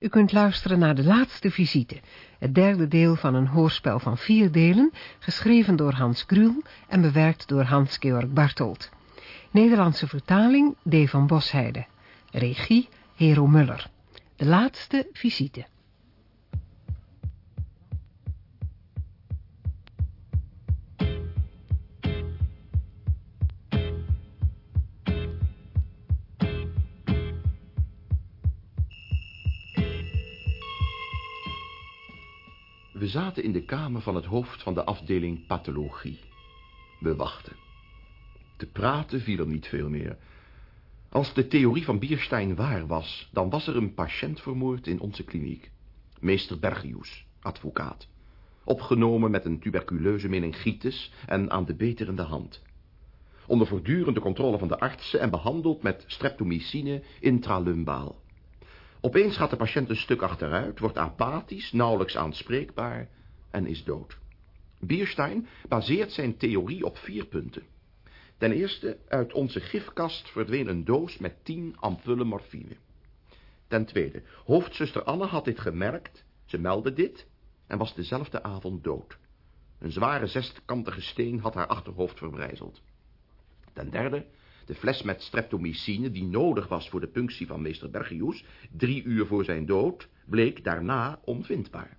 U kunt luisteren naar de laatste visite, het derde deel van een hoorspel van vier delen, geschreven door Hans Gruel en bewerkt door Hans-Georg Bartolt. Nederlandse vertaling D. van Bosheide. Regie Hero Muller. De laatste visite. Zaten in de kamer van het hoofd van de afdeling pathologie. We wachten. Te praten viel er niet veel meer. Als de theorie van Bierstein waar was, dan was er een patiënt vermoord in onze kliniek. Meester Bergius, advocaat. Opgenomen met een tuberculeuze meningitis en aan de beterende hand. Onder voortdurende controle van de artsen en behandeld met streptomycine intralumbaal. Opeens gaat de patiënt een stuk achteruit, wordt apathisch, nauwelijks aanspreekbaar en is dood. Bierstein baseert zijn theorie op vier punten. Ten eerste, uit onze gifkast verdween een doos met tien ampullen morfine. Ten tweede, hoofdzuster Anne had dit gemerkt, ze meldde dit en was dezelfde avond dood. Een zware zeskantige steen had haar achterhoofd verbrijzeld. Ten derde, de fles met streptomycine, die nodig was voor de punctie van meester Bergius, drie uur voor zijn dood, bleek daarna onvindbaar.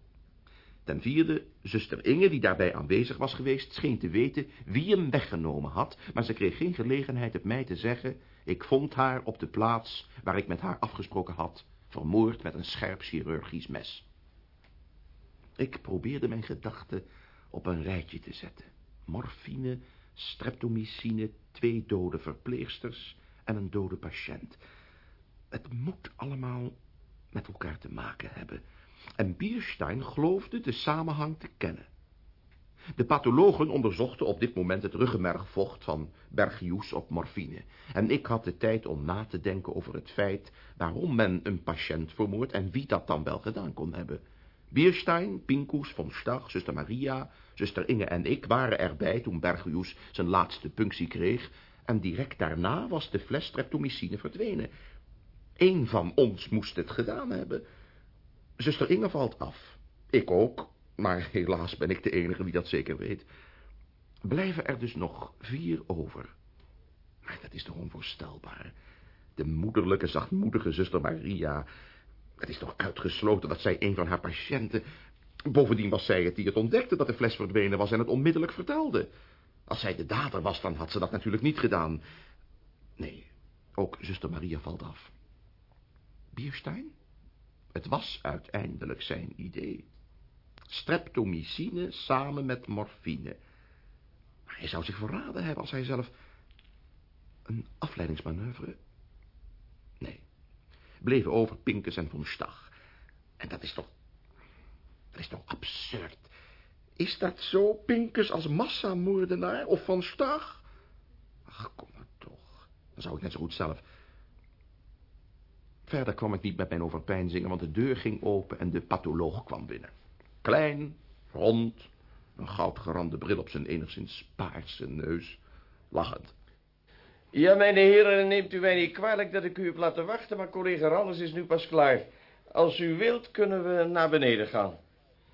Ten vierde, zuster Inge, die daarbij aanwezig was geweest, scheen te weten wie hem weggenomen had, maar ze kreeg geen gelegenheid het mij te zeggen, ik vond haar op de plaats waar ik met haar afgesproken had, vermoord met een scherp chirurgisch mes. Ik probeerde mijn gedachten op een rijtje te zetten. Morfine, streptomycine, twee dode verpleegsters en een dode patiënt. Het moet allemaal met elkaar te maken hebben. En Bierstein geloofde de samenhang te kennen. De pathologen onderzochten op dit moment het ruggenmergvocht van Bergius op morfine. En ik had de tijd om na te denken over het feit waarom men een patiënt vermoordt en wie dat dan wel gedaan kon hebben. Bierstein, Pinkus, Von Stach, zuster Maria, zuster Inge en ik waren erbij toen Bergius zijn laatste punctie kreeg en direct daarna was de fles streptomycine verdwenen. Eén van ons moest het gedaan hebben. Zuster Inge valt af. Ik ook, maar helaas ben ik de enige die dat zeker weet. Blijven er dus nog vier over. Maar dat is toch onvoorstelbaar. De moederlijke, zachtmoedige zuster Maria. Het is toch uitgesloten dat zij een van haar patiënten... Bovendien was zij het die het ontdekte dat de fles verdwenen was en het onmiddellijk vertelde. Als zij de dader was, dan had ze dat natuurlijk niet gedaan. Nee, ook zuster Maria valt af. Bierstein? Het was uiteindelijk zijn idee. Streptomycine samen met morfine. Maar hij zou zich verraden hebben als hij zelf... Een afleidingsmanoeuvre? Bleven over Pinkes en Von Stach. En dat is toch... Dat is toch absurd. Is dat zo, Pinkes als massamoordenaar of Van Stach? Ach, kom maar toch. Dan zou ik net zo goed zelf... Verder kwam ik niet met mijn overpeinzingen, want de deur ging open en de patholoog kwam binnen. Klein, rond, een goudgerande bril op zijn enigszins paarse neus, lachend. Ja, mijn heren, neemt u mij niet kwalijk dat ik u heb laten wachten, maar collega Randers is nu pas klaar. Als u wilt, kunnen we naar beneden gaan.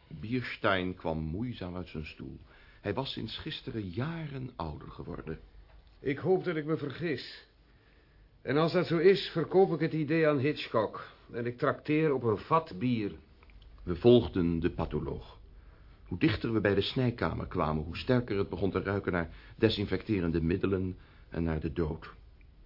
Bierstein kwam moeizaam uit zijn stoel. Hij was sinds gisteren jaren ouder geworden. Ik hoop dat ik me vergis. En als dat zo is, verkoop ik het idee aan Hitchcock. En ik trakteer op een vat bier. We volgden de patholoog. Hoe dichter we bij de snijkamer kwamen, hoe sterker het begon te ruiken naar desinfecterende middelen en naar de dood.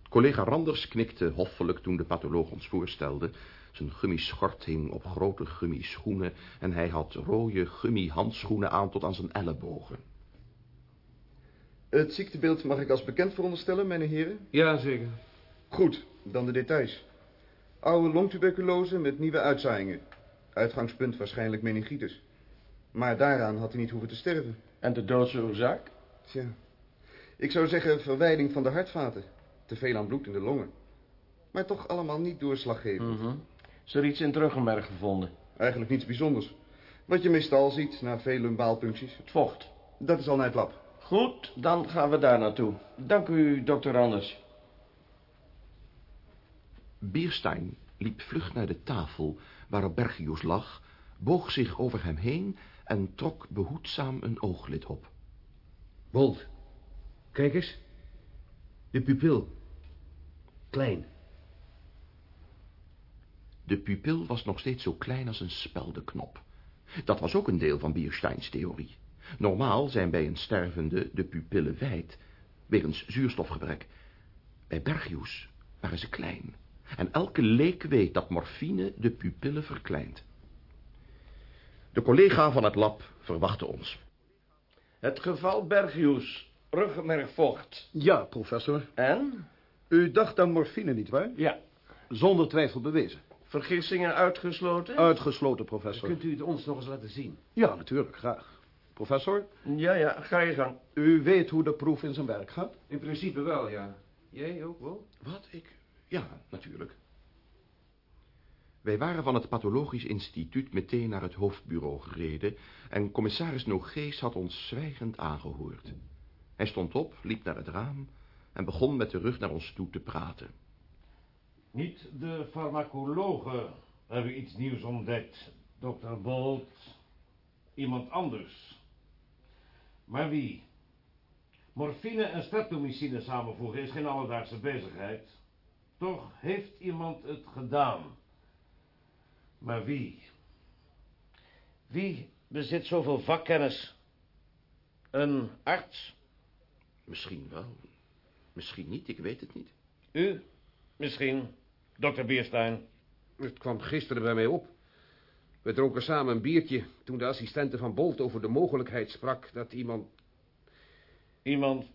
Collega Randers knikte hoffelijk toen de patholoog ons voorstelde. Zijn gummischort hing op grote gummischoenen en hij had rode gummihandschoenen aan tot aan zijn ellebogen. Het ziektebeeld mag ik als bekend veronderstellen, mijn heren? Ja, zeker. Goed, dan de details. Oude longtuberculose met nieuwe uitzaaiingen. Uitgangspunt waarschijnlijk meningitis. Maar daaraan had hij niet hoeven te sterven. En de doodsoorzaak? Tja, ik zou zeggen verwijding van de hartvaten. Te veel aan bloed in de longen. Maar toch allemaal niet doorslaggevend. Mhm. Is er iets in het ruggenmerg gevonden? Eigenlijk niets bijzonders. Wat je meestal ziet na veel lumbaalpuncties. Het vocht. Dat is al naar het lab. Goed, dan gaan we daar naartoe. Dank u, dokter Anders. Bierstein liep vlug naar de tafel waarop Bergius lag, boog zich over hem heen en trok behoedzaam een ooglid op. Bolt, kijk eens. De pupil. Klein. De pupil was nog steeds zo klein als een speldenknop. Dat was ook een deel van Biersteins theorie. Normaal zijn bij een stervende de pupillen wijd, wegens zuurstofgebrek. Bij Bergius waren ze klein. En elke leek weet dat morfine de pupillen verkleint. De collega van het lab verwachtte ons. Het geval Bergius, ruggenmergvocht. Ja, professor. En? U dacht aan morfine, nietwaar? Ja. Zonder twijfel bewezen. Vergissingen uitgesloten? Uitgesloten, professor. Kunt u het ons nog eens laten zien? Ja, natuurlijk, graag. Professor, Ja, ja, ga je gang. u weet hoe de proef in zijn werk gaat? In principe wel, ja. Jij ook wel? Wat, ik? Ja, natuurlijk. Wij waren van het pathologisch instituut meteen naar het hoofdbureau gereden... en commissaris Nogees had ons zwijgend aangehoord. Hij stond op, liep naar het raam... en begon met de rug naar ons toe te praten. Niet de farmacologen hebben iets nieuws ontdekt, dokter Bolt. Iemand anders. Maar wie? Morfine en streptomycine samenvoegen is geen alledaagse bezigheid. Toch heeft iemand het gedaan. Maar wie? Wie bezit zoveel vakkennis? Een arts? Misschien wel, misschien niet, ik weet het niet. U? Misschien. Dokter Bierstein. Het kwam gisteren bij mij op. We dronken samen een biertje toen de assistente van Bolt over de mogelijkheid sprak dat iemand... Iemand...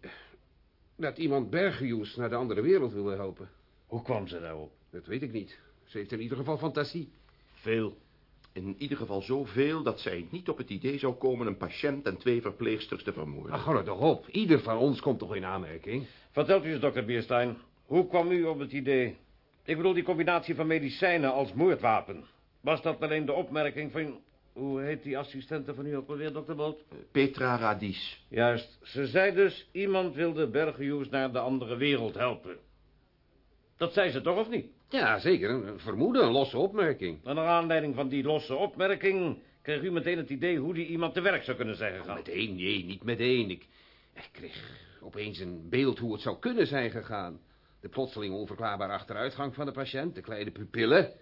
dat iemand Bergius naar de andere wereld wilde helpen. Hoe kwam ze daarop? Dat weet ik niet. Ze heeft in ieder geval fantasie. Veel. In ieder geval zoveel dat zij niet op het idee zou komen... een patiënt en twee verpleegsters te vermoorden. Ach, hou er toch op. Ieder van ons komt toch in aanmerking? Vertelt u eens, dokter Bierstein. Hoe kwam u op het idee? Ik bedoel die combinatie van medicijnen als moordwapen. Was dat alleen de opmerking van... Hoe heet die assistente van u ook alweer, dokter Boot? Petra Radies. Juist. Ze zei dus, iemand wilde Bergius naar de andere wereld helpen. Dat zei ze toch, of niet? Ja, zeker. Een vermoeden, een losse opmerking. En naar aanleiding van die losse opmerking... kreeg u meteen het idee hoe die iemand te werk zou kunnen zijn gegaan. Meteen, nee, niet meteen. Ik, ik kreeg opeens een beeld hoe het zou kunnen zijn gegaan. De plotseling onverklaarbare achteruitgang van de patiënt, de kleine pupillen.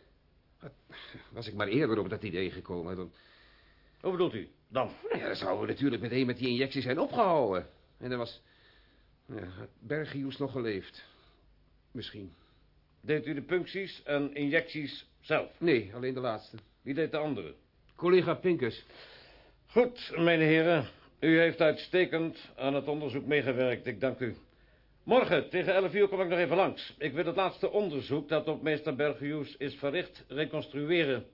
Was ik maar eerder op dat idee gekomen, dan, Hoe bedoelt u? Dan? nou ja, dan zouden we natuurlijk meteen met die injectie zijn opgehouden. En dan was ja, had Bergius nog geleefd. Misschien. Deed u de puncties en injecties zelf? Nee, alleen de laatste. Wie deed de andere? Collega Pinkus. Goed, mijn heren. U heeft uitstekend aan het onderzoek meegewerkt. Ik dank u. Morgen tegen 11 uur kom ik nog even langs. Ik wil het laatste onderzoek dat op meester Bergius is verricht reconstrueren.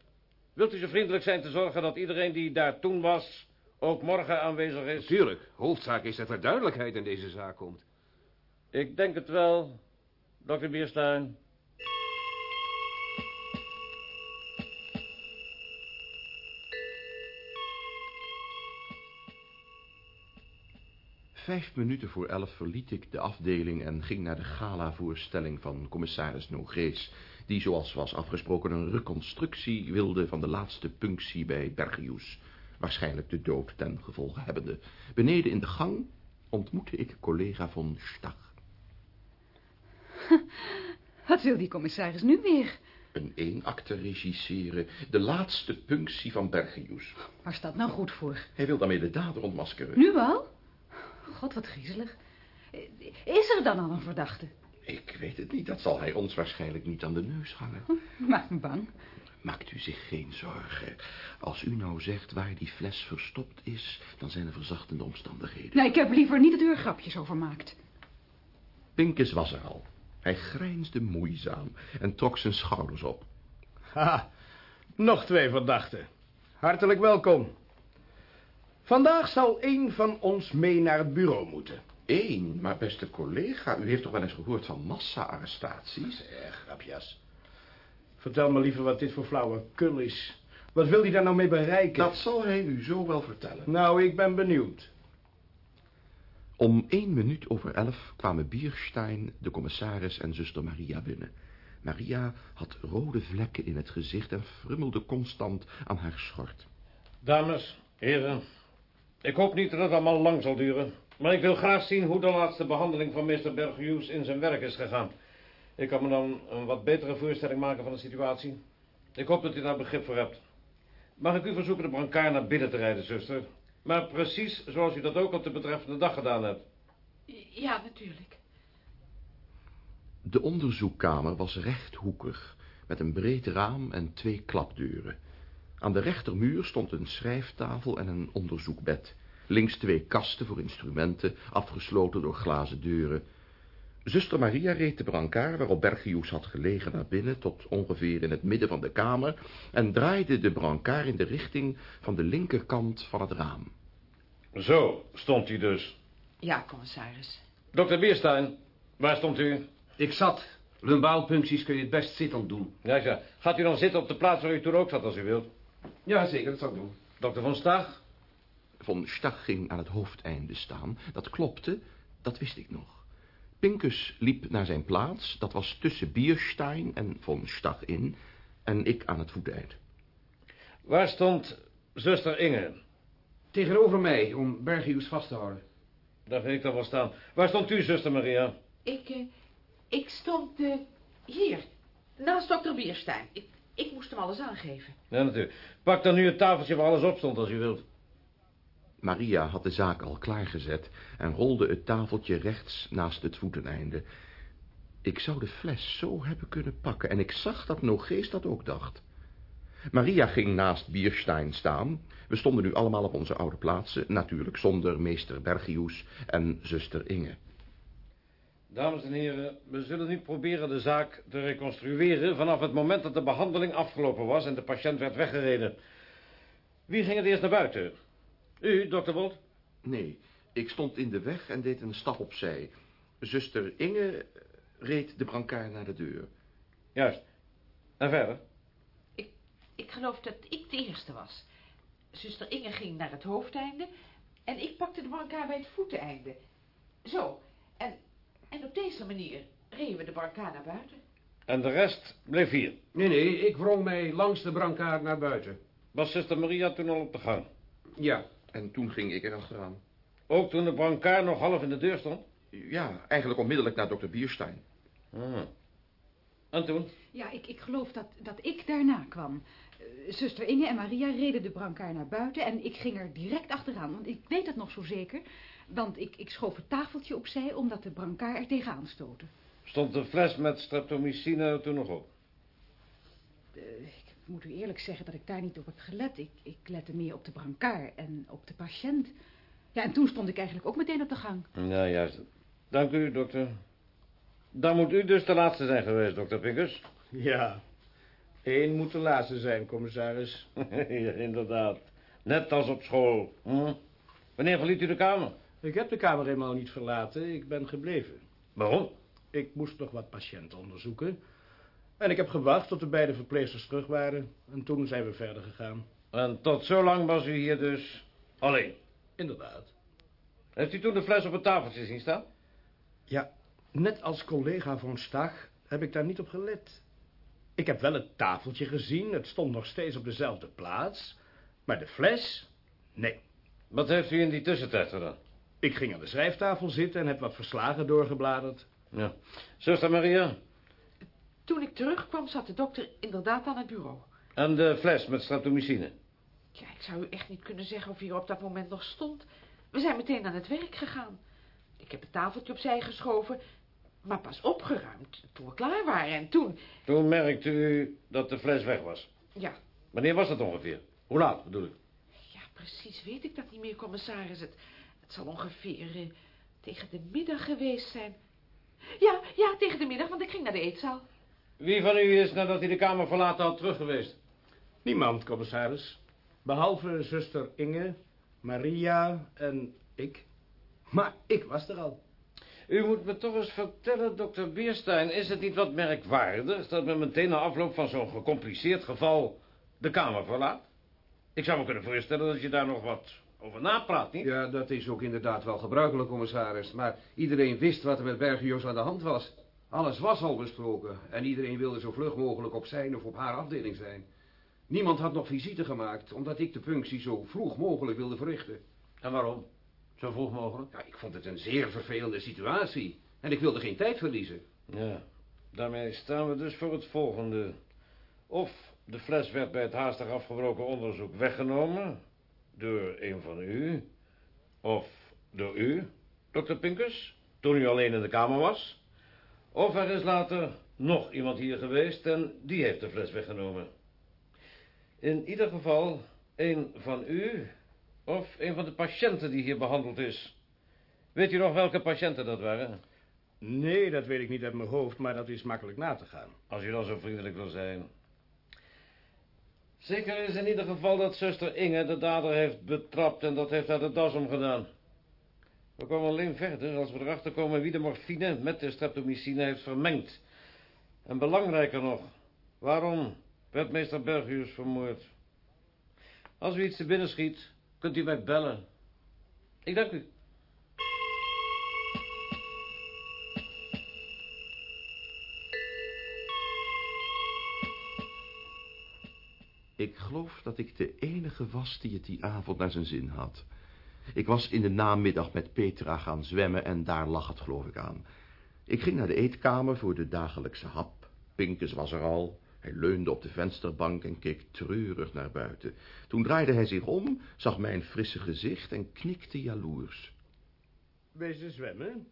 Wilt u zo vriendelijk zijn te zorgen dat iedereen die daar toen was... ook morgen aanwezig is? Tuurlijk. Hoofdzaak is dat er duidelijkheid in deze zaak komt. Ik denk het wel, dokter Bierstein. Vijf minuten voor elf verliet ik de afdeling en ging naar de gala-voorstelling van commissaris Nogees, die zoals was afgesproken een reconstructie wilde van de laatste punctie bij Bergius, waarschijnlijk de dood ten gevolge hebbende. Beneden in de gang ontmoette ik collega von Stach. Wat wil die commissaris nu weer? Een eenakte regisseren, de laatste punctie van Bergius. Waar staat nou goed voor? Hij wil daarmee de dader ontmaskeren. Nu al? God, wat griezelig. Is er dan al een verdachte? Ik weet het niet, dat zal hij ons waarschijnlijk niet aan de neus hangen. Maak me bang. Maakt u zich geen zorgen. Als u nou zegt waar die fles verstopt is, dan zijn er verzachtende omstandigheden. Nee, ik heb liever niet dat u er grapjes over maakt. Pinkes was er al. Hij grijnsde moeizaam en trok zijn schouders op. Ha, nog twee verdachten. Hartelijk welkom. Vandaag zal één van ons mee naar het bureau moeten. Eén, maar beste collega, u heeft toch wel eens gehoord van massa-arrestaties? Eh, grapjas. Vertel me liever wat dit voor flauwekul is. Wat wil hij daar nou mee bereiken? Dat zal hij u zo wel vertellen. Nou, ik ben benieuwd. Om één minuut over elf kwamen Bierstein, de commissaris en zuster Maria binnen. Maria had rode vlekken in het gezicht en frummelde constant aan haar schort. Dames, heren, ik hoop niet dat het allemaal lang zal duren. Maar ik wil graag zien hoe de laatste behandeling van meester Berghuis in zijn werk is gegaan. Ik kan me dan een wat betere voorstelling maken van de situatie. Ik hoop dat u daar begrip voor hebt. Mag ik u verzoeken de brancard naar binnen te rijden, zuster? Maar precies zoals u dat ook op de betreffende dag gedaan hebt. Ja, natuurlijk. De onderzoekkamer was rechthoekig, met een breed raam en twee klapdeuren. Aan de rechtermuur stond een schrijftafel en een onderzoekbed. Links twee kasten voor instrumenten, afgesloten door glazen deuren. Zuster Maria reed de brancard waarop Bergius had gelegen naar binnen... tot ongeveer in het midden van de kamer... en draaide de brancard in de richting van de linkerkant van het raam. Zo stond u dus. Ja, commissaris. Dokter Bierstein, waar stond u? Ik zat. Lumbaalpuncties kun je het best zittend doen. Ja, ja. Gaat u dan zitten op de plaats waar u toen ook zat, als u wilt? Ja, zeker, dat zal ik doen. Dokter Van Stag? Von Stach ging aan het hoofdeinde staan. Dat klopte, dat wist ik nog. Pinkus liep naar zijn plaats. Dat was tussen Bierstein en Von Stach in. En ik aan het voeteind. Waar stond zuster Inge? Tegenover mij, om Bergius vast te houden. Daar vind ik dan wel staan. Waar stond u, zuster Maria? Ik, eh, ik stond eh, hier, naast dokter Bierstein. Ik, ik moest hem alles aangeven. Ja, natuurlijk. Pak dan nu het tafeltje waar alles op stond, als u wilt. Maria had de zaak al klaargezet en rolde het tafeltje rechts naast het voeteneinde. Ik zou de fles zo hebben kunnen pakken en ik zag dat Nogees dat ook dacht. Maria ging naast Bierstein staan. We stonden nu allemaal op onze oude plaatsen, natuurlijk zonder meester Bergius en zuster Inge. Dames en heren, we zullen nu proberen de zaak te reconstrueren... vanaf het moment dat de behandeling afgelopen was en de patiënt werd weggereden. Wie ging het eerst naar buiten? U, dokter Bolt? Nee, ik stond in de weg en deed een stap opzij. Zuster Inge reed de brancard naar de deur. Juist. En verder? Ik, ik geloof dat ik de eerste was. Zuster Inge ging naar het hoofdeinde... en ik pakte de brancard bij het voeteneinde. Zo. En, en op deze manier reden we de brancard naar buiten. En de rest bleef hier. Nee, nee, ik wrong mij langs de brancard naar buiten. Was zuster Maria toen al op de gang? Ja, En toen ging ik erachteraan. Ook toen de brancard nog half in de deur stond? Ja, eigenlijk onmiddellijk naar dokter Bierstein. Ah. En toen? Ja, ik, ik geloof dat, dat ik daarna kwam. Eh, zuster Inge en Maria reden de brancard naar buiten... en ik ging er direct achteraan, want ik weet het nog zo zeker. Want ik, ik schoof het tafeltje opzij omdat de brancard er tegenaan stootte. Stond de fles met streptomycine er toen nog op? Ik moet u eerlijk zeggen dat ik daar niet op heb gelet. Ik, ik lette meer op de brancard en op de patiënt. Ja, en toen stond ik eigenlijk ook meteen op de gang. Ja, juist. Dank u, dokter. Dan moet u dus de laatste zijn geweest, dokter Pinkers. Ja, één moet de laatste zijn, commissaris. ja, inderdaad. Net als op school. Hm? Wanneer verliet u de kamer? Ik heb de kamer helemaal niet verlaten, ik ben gebleven. Waarom? Ik moest nog wat patiënten onderzoeken. En ik heb gewacht tot de beide verpleegsters terug waren. En toen zijn we verder gegaan. En tot zo lang was u hier dus alleen. Inderdaad. Heeft u toen de fles op het tafeltje zien staan? Ja, net als collega van Stag heb ik daar niet op gelet. Ik heb wel het tafeltje gezien, het stond nog steeds op dezelfde plaats. Maar de fles? Nee. Wat heeft u in die tussentijd gedaan? Ik ging aan de schrijftafel zitten en heb wat verslagen doorgebladerd. Ja. Zuster Maria? Toen ik terugkwam zat de dokter inderdaad aan het bureau. En de fles met streptomycine? Ja, ik zou u echt niet kunnen zeggen of hij er op dat moment nog stond. We zijn meteen aan het werk gegaan. Ik heb het tafeltje opzij geschoven, maar pas opgeruimd toen we klaar waren. En toen, Toen merkte u dat de fles weg was. ja, Wanneer was dat ongeveer? Hoe laat bedoel ik? ja, precies weet ik dat niet meer, commissaris. Het, het zal ongeveer eh, tegen de middag geweest zijn. Ja, ja, tegen de middag, want ik ging naar de eetzaal. Wie van u is nadat hij de kamer verlaten had terug geweest? Niemand, commissaris. Behalve zuster Inge, Maria en ik. Maar ik was er al. U moet me toch eens vertellen, dokter Bierstein... is het niet wat merkwaardig dat men meteen na afloop van zo'n gecompliceerd geval... de kamer verlaat? Ik zou me kunnen voorstellen dat je daar nog wat over napraat, niet? Ja, dat is ook inderdaad wel gebruikelijk, commissaris. Maar iedereen wist wat er met Bergios aan de hand was. Alles was al besproken en iedereen wilde zo vlug mogelijk op zijn of op haar afdeling zijn. Niemand had nog visite gemaakt, omdat ik de functie zo vroeg mogelijk wilde verrichten. En waarom? Zo vroeg mogelijk? Ja, ik vond het een zeer vervelende situatie en ik wilde geen tijd verliezen. Ja, daarmee staan we dus voor het volgende. Of de fles werd bij het haastig afgebroken onderzoek weggenomen door een van u, of door u, dokter Pinkus, toen u alleen in de kamer was. Of er is later nog iemand hier geweest en die heeft de fles weggenomen. In ieder geval een van u of een van de patiënten die hier behandeld is. Weet u nog welke patiënten dat waren? Nee, dat weet ik niet uit mijn hoofd, maar dat is makkelijk na te gaan. Als u dan zo vriendelijk wil zijn. Zeker is in ieder geval dat zuster Inge de dader heeft betrapt en dat heeft haar de das omgedaan. We komen alleen verder als we erachter komen wie de morfine met de streptomycine heeft vermengd. En belangrijker nog, waarom werd meester Bergius vermoord? Als u iets te binnen schiet, kunt u mij bellen. Ik dank u. Ik geloof dat ik de enige was die het die avond naar zijn zin had. Ik was in de namiddag met Petra gaan zwemmen en daar lag het geloof ik aan. Ik ging naar de eetkamer voor de dagelijkse hap. Pinkus was er al. Hij leunde op de vensterbank en keek treurig naar buiten. Toen draaide hij zich om, zag mijn frisse gezicht en knikte jaloers. Wezen zwemmen?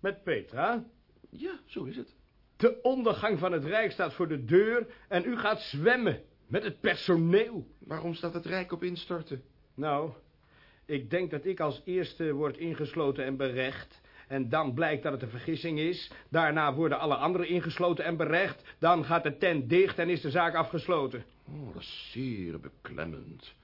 Met Petra? Ja, zo is het. De ondergang van het Rijk staat voor de deur en u gaat zwemmen. Met het personeel. Waarom staat het Rijk op instorten? Nou, ik denk dat ik als eerste word ingesloten en berecht. En dan blijkt dat het een vergissing is. Daarna worden alle anderen ingesloten en berecht. Dan gaat de tent dicht en is de zaak afgesloten. Oh, dat is zeer beklemmend.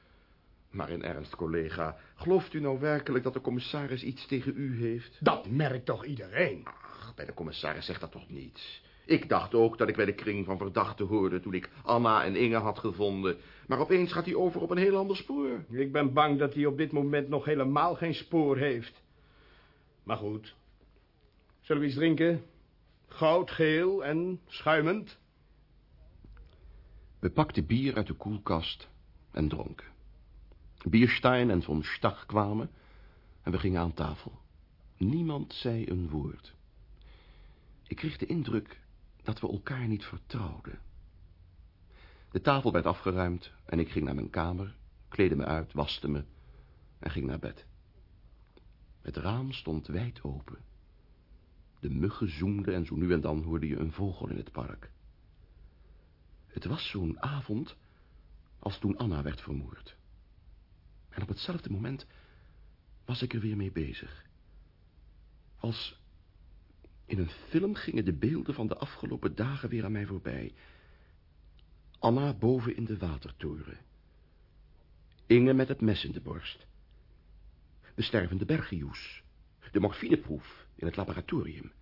Maar in ernst, collega, gelooft u nou werkelijk dat de commissaris iets tegen u heeft? Dat merkt toch iedereen? Ach, bij de commissaris zegt dat toch niets. Ik dacht ook dat ik bij de kring van verdachten hoorde toen ik Anna en Inge had gevonden. Maar opeens gaat hij over op een heel ander spoor. Ik ben bang dat hij op dit moment nog helemaal geen spoor heeft. Maar goed. Zullen we iets drinken? Goud, geel en schuimend? We pakten bier uit de koelkast en dronken. Bierstein en von Stach kwamen en we gingen aan tafel. Niemand zei een woord. Ik kreeg de indruk dat we elkaar niet vertrouwden. De tafel werd afgeruimd en ik ging naar mijn kamer, kleedde me uit, waste me en ging naar bed. Het raam stond wijd open. De muggen zoemden en zo nu en dan hoorde je een vogel in het park. Het was zo'n avond als toen Anna werd vermoord. En op hetzelfde moment was ik er weer mee bezig. Als in een film gingen de beelden van de afgelopen dagen weer aan mij voorbij. Anna boven in de watertoren. Inge met het mes in de borst. De stervende Bergius. De morfineproef in het laboratorium.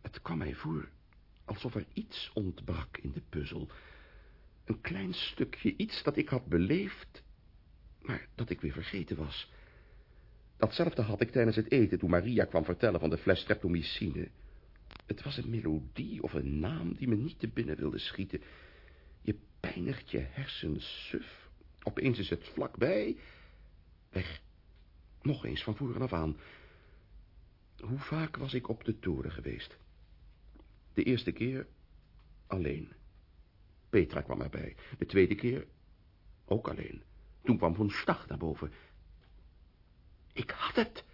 Het kwam mij voor alsof er iets ontbrak in de puzzel. Een klein stukje, iets dat ik had beleefd, maar dat ik weer vergeten was. Datzelfde had ik tijdens het eten toen Maria kwam vertellen van de fles streptomycine. Het was een melodie of een naam die me niet te binnen wilde schieten. Je pijnigt je hersens suf. Opeens is het vlakbij. Weg. Nog eens van voren af aan. Hoe vaak was ik op de toren geweest? De eerste keer alleen. Petra kwam erbij. De tweede keer ook alleen. Toen kwam Von Stach naar boven. Ik had het.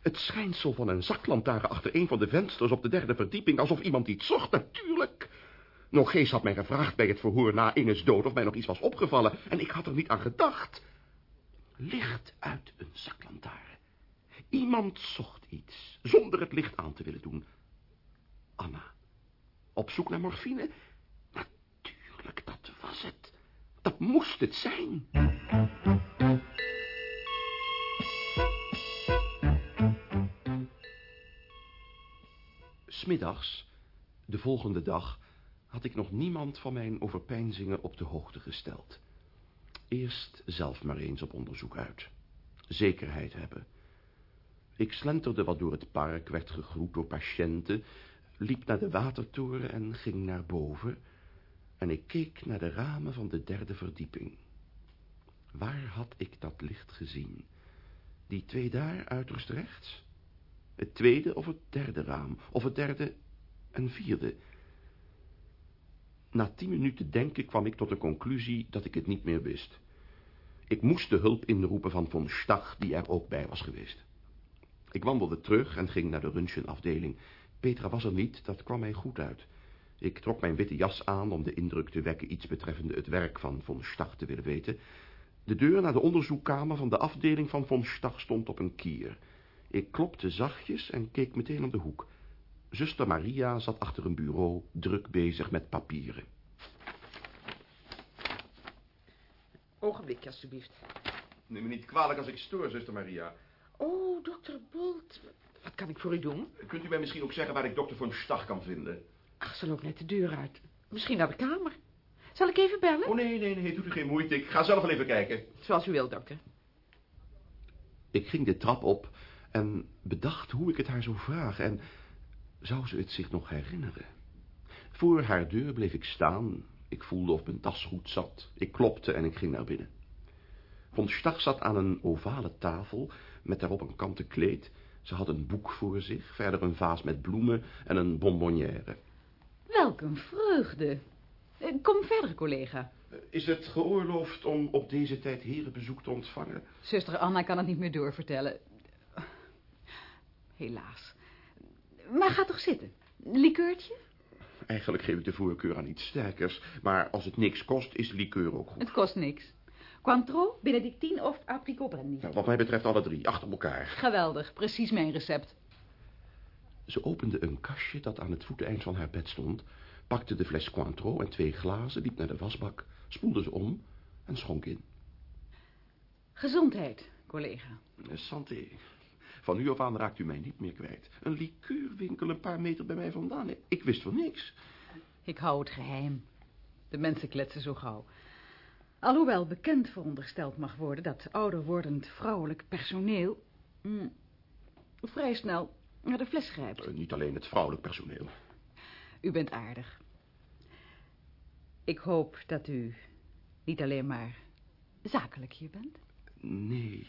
Het schijnsel van een zaklantaarn achter een van de vensters op de derde verdieping, alsof iemand iets zocht, natuurlijk. Nog Gees had mij gevraagd bij het verhoor na Inges dood of mij nog iets was opgevallen, en ik had er niet aan gedacht. Licht uit een zaklantaarn. Iemand zocht iets, zonder het licht aan te willen doen. Anna. Op zoek naar morfine? Natuurlijk, dat was het. Dat moest het zijn. Smiddags, de volgende dag, had ik nog niemand van mijn overpeinzingen op de hoogte gesteld. Eerst zelf maar eens op onderzoek uit. Zekerheid hebben. Ik slenterde wat door het park, werd gegroet door patiënten, liep naar de watertoren en ging naar boven. En ik keek naar de ramen van de derde verdieping. Waar had ik dat licht gezien? Die twee daar, uiterst rechts? Het tweede of het derde raam? Of het derde en vierde? Na tien minuten denken kwam ik tot de conclusie dat ik het niet meer wist. Ik moest de hulp inroepen van von Stach, die er ook bij was geweest. Ik wandelde terug en ging naar de röntgenafdeling. Petra was er niet, dat kwam mij goed uit. Ik trok mijn witte jas aan om de indruk te wekken iets betreffende het werk van von Stach te willen weten. De deur naar de onderzoekkamer van de afdeling van von Stach stond op een kier. Ik klopte zachtjes en keek meteen om de hoek. Zuster Maria zat achter een bureau, druk bezig met papieren. Ogenblikje, alstublieft. Neem me niet kwalijk als ik stoor, zuster Maria. Oh, dokter Bolt. Wat kan ik voor u doen? Kunt u mij misschien ook zeggen waar ik dokter von Stach kan vinden? Ach, ze loopt net de deur uit. Misschien naar de kamer. Zal ik even bellen? Oh, nee, nee, nee, doet u geen moeite. Ik ga zelf wel even kijken. Zoals u wilt, dokter. Ik ging de trap op en bedacht hoe ik het haar zou vragen. En zou ze het zich nog herinneren? Voor haar deur bleef ik staan. Ik voelde of mijn tas goed zat. Ik klopte en ik ging naar binnen. Von Stach zat aan een ovale tafel met daarop een kanten kleed. Ze had een boek voor zich, verder een vaas met bloemen en een bonbonnière. Welk een vreugde. Eh, Kom verder, collega. Is het geoorloofd om op deze tijd herenbezoek te ontvangen? Zuster Anna kan het niet meer doorvertellen. Helaas. Maar ga toch zitten. Likeurtje? Eigenlijk geef ik de voorkeur aan iets sterkers, maar als het niks kost, is likeur ook goed. Het kost niks. Cointreau, Benedictine of apricot brandy. Nou, wat mij betreft alle drie, achter elkaar. Geweldig, precies mijn recept. Ze opende een kastje dat aan het voeteneind van haar bed stond, pakte de fles Cointreau en twee glazen, liep naar de wasbak, spoelde ze om en schonk in. Gezondheid, collega. Eh, Santé. Van nu af aan raakt u mij niet meer kwijt. Een likeurwinkel een paar meter bij mij vandaan. Ik wist van niks. Ik hou het geheim. De mensen kletsen zo gauw. Alhoewel bekend verondersteld mag worden dat ouder wordend vrouwelijk personeel... mm, vrij snel naar de fles grijpt. Eh, Niet alleen het vrouwelijk personeel. U bent aardig. Ik hoop dat u niet alleen maar zakelijk hier bent. Nee,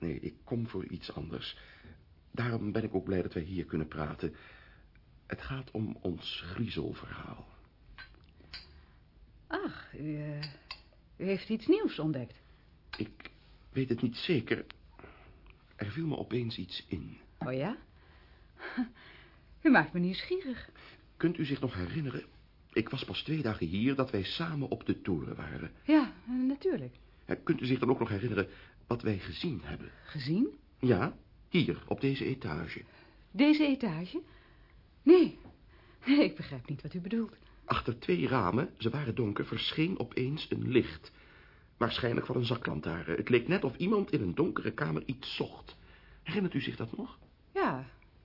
nee, ik kom voor iets anders. Daarom ben ik ook blij dat wij hier kunnen praten. Het gaat om ons griezelverhaal. Ach, u, eh, u heeft iets nieuws ontdekt. Ik weet het niet zeker. Er viel me opeens iets in. Oh ja? U maakt me nieuwsgierig. Kunt u zich nog herinneren? Ik was pas twee dagen hier dat wij samen op de toren waren. Ja, eh, natuurlijk. Kunt u zich dan ook nog herinneren wat wij gezien hebben? Gezien? Ja, hier, op deze etage. Deze etage? Nee. Nee, ik begrijp niet wat u bedoelt. Achter twee ramen, ze waren donker, verscheen opeens een licht. Waarschijnlijk van een zaklantaarn. Het leek net of iemand in een donkere kamer iets zocht. Herinnert u zich dat nog?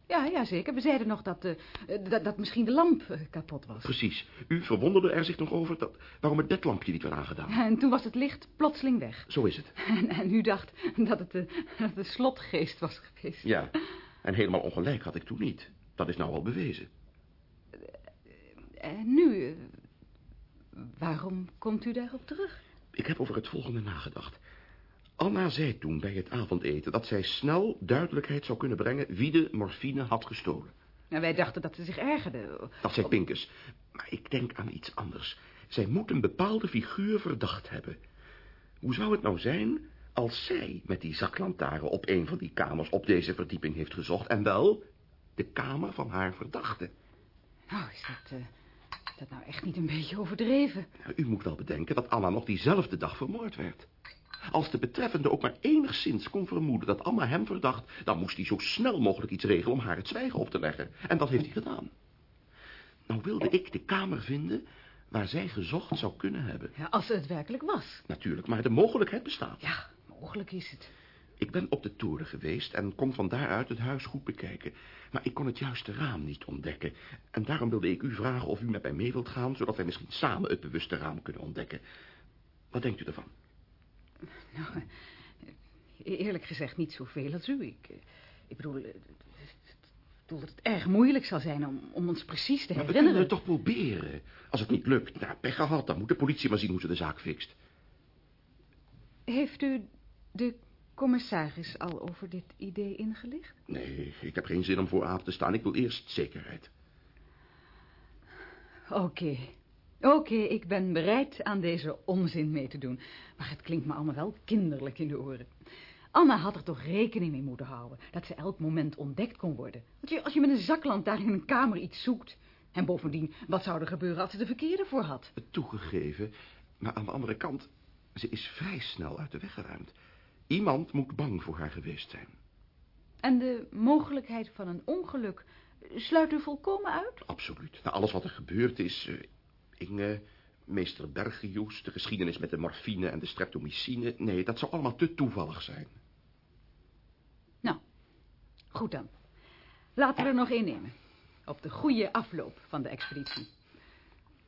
Ja, ja, zeker. We zeiden nog dat, eh, eh, dat, dat misschien de lamp eh, kapot was. Precies. U verwonderde er zich nog over dat, waarom het bedlampje niet werd aangedaan. En toen was het licht plotseling weg. Zo is het. En, en u dacht dat het de, de slotgeest was geweest. Ja, en helemaal ongelijk had ik toen niet. Dat is nou al bewezen. En nu, eh, waarom komt u daarop terug? Ik heb over het volgende nagedacht. Anna zei toen bij het avondeten dat zij snel duidelijkheid zou kunnen brengen wie de morfine had gestolen. En wij dachten dat ze zich ergerde. Dat zei Pincus. Maar ik denk aan iets anders. Zij moet een bepaalde figuur verdacht hebben. Hoe zou het nou zijn als zij met die zaklantaarn op een van die kamers op deze verdieping heeft gezocht... en wel de kamer van haar verdachte? Nou, is dat, eh, dat nou echt niet een beetje overdreven? Nou, U moet wel bedenken dat Anna nog diezelfde dag vermoord werd. Als de betreffende ook maar enigszins kon vermoeden dat Anna hem verdacht... dan moest hij zo snel mogelijk iets regelen om haar het zwijgen op te leggen. En dat heeft hij gedaan. Nou wilde ik de kamer vinden waar zij gezocht zou kunnen hebben. Ja, als het werkelijk was. Natuurlijk, maar de mogelijkheid bestaat. Ja, mogelijk is het. Ik ben op de toren geweest en kon van daaruit het huis goed bekijken. Maar ik kon het juiste raam niet ontdekken. En daarom wilde ik u vragen of u met mij mee wilt gaan... zodat wij misschien samen het bewuste raam kunnen ontdekken. Wat denkt u ervan? Nou, eh, eerlijk gezegd niet zoveel als u. Ik, eh, Ik bedoel, eh, ik bedoel dat het erg moeilijk zal zijn om, om ons precies te Maar we herinneren. kunnen het toch proberen. Als het niet lukt, nou, pech gehad, dan moet de politie maar zien hoe ze de zaak fixt. Heeft u de commissaris al over dit idee ingelicht? Nee, ik heb geen zin om voor aap te staan. Ik wil eerst zekerheid. Oké. Oké, ik ben bereid aan deze onzin mee te doen. Maar het klinkt me allemaal wel kinderlijk in de oren. Anna had er toch rekening mee moeten houden... dat ze elk moment ontdekt kon worden. Want je- als je met een zaklamp daar in een kamer iets zoekt... en bovendien, wat zou er gebeuren als ze de verkeerde voor had? Toegegeven, maar aan de andere kant, ze is vrij snel uit de weg geruimd. Iemand moet bang voor haar geweest zijn. En de mogelijkheid van een ongeluk sluit u volkomen uit? Absoluut. Na alles wat er gebeurd is, eh, Inge, meester Bergius, de geschiedenis met de morfine en de streptomycine... Nee, dat zou allemaal te toevallig zijn. Nou, goed dan. Laten we er nog één nemen. Op de goede afloop van de expeditie.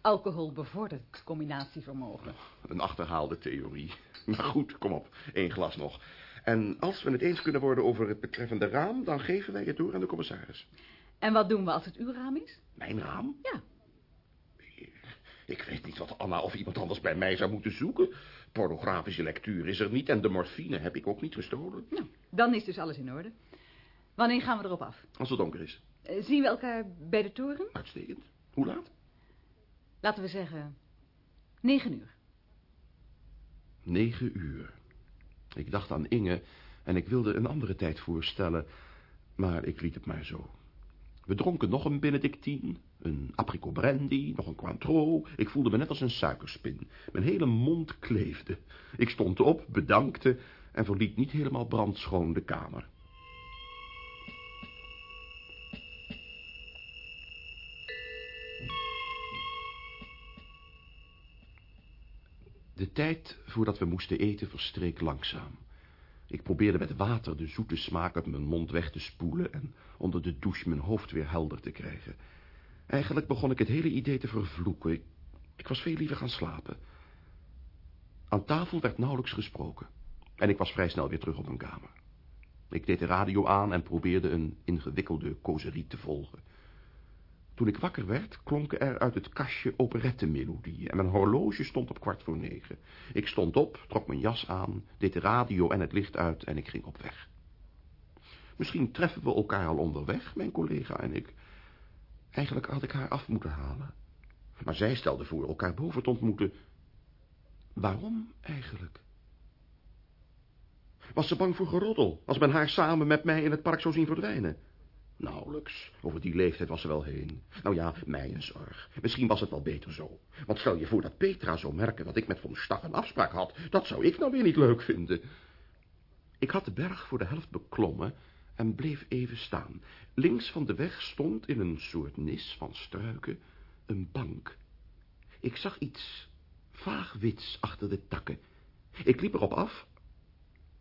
Alcohol bevordert combinatievermogen. Een achterhaalde theorie. Maar goed, kom op. één glas nog. En als we het eens kunnen worden over het betreffende raam... dan geven wij het door aan de commissaris. En wat doen we als het uw raam is? Mijn raam? Ja. Ik weet niet wat Anna of iemand anders bij mij zou moeten zoeken. Pornografische lectuur is er niet... en de morfine heb ik ook niet gestolen. Nou, dan is dus alles in orde. Wanneer gaan we erop af? Als het donker is. Eh, zien we elkaar bij de toren? Uitstekend. Hoe laat? Laten we zeggen... negen uur. Negen uur. Ik dacht aan Inge en ik wilde een andere tijd voorstellen, maar ik liet het maar zo. We dronken nog een Benedictine, een apricot brandy, nog een Cointreau. Ik voelde me net als een suikerspin. Mijn hele mond kleefde. Ik stond op, bedankte en verliet niet helemaal brandschoon de kamer. De tijd voordat we moesten eten verstreek langzaam. Ik probeerde met water de zoete smaak uit mijn mond weg te spoelen... en onder de douche mijn hoofd weer helder te krijgen. Eigenlijk begon ik het hele idee te vervloeken. Ik, was veel liever gaan slapen. Aan tafel werd nauwelijks gesproken. En ik was vrij snel weer terug op mijn kamer. Ik deed de radio aan en probeerde een ingewikkelde causerie te volgen. Toen ik wakker werd, klonken er uit het kastje operettemelodieën... en mijn horloge stond op kwart voor negen. Ik stond op, trok mijn jas aan, deed de radio en het licht uit en ik ging op weg. Misschien treffen we elkaar al onderweg, mijn collega en ik. Eigenlijk had ik haar af moeten halen. Maar zij stelde voor elkaar boven te ontmoeten. Waarom eigenlijk? Was ze bang voor geroddel, als men haar samen met mij in het park zou zien verdwijnen? Nauwelijks. Over die leeftijd was ze wel heen. Nou ja, mij een zorg. Misschien was het wel beter zo. Want stel je voor dat Petra zou merken dat ik met Von Stach een afspraak had. Dat zou ik nou weer niet leuk vinden. Ik had de berg voor de helft beklommen en bleef even staan. Links van de weg stond in een soort nis van struiken een bank. Ik zag iets vaag wits achter de takken. Ik liep erop af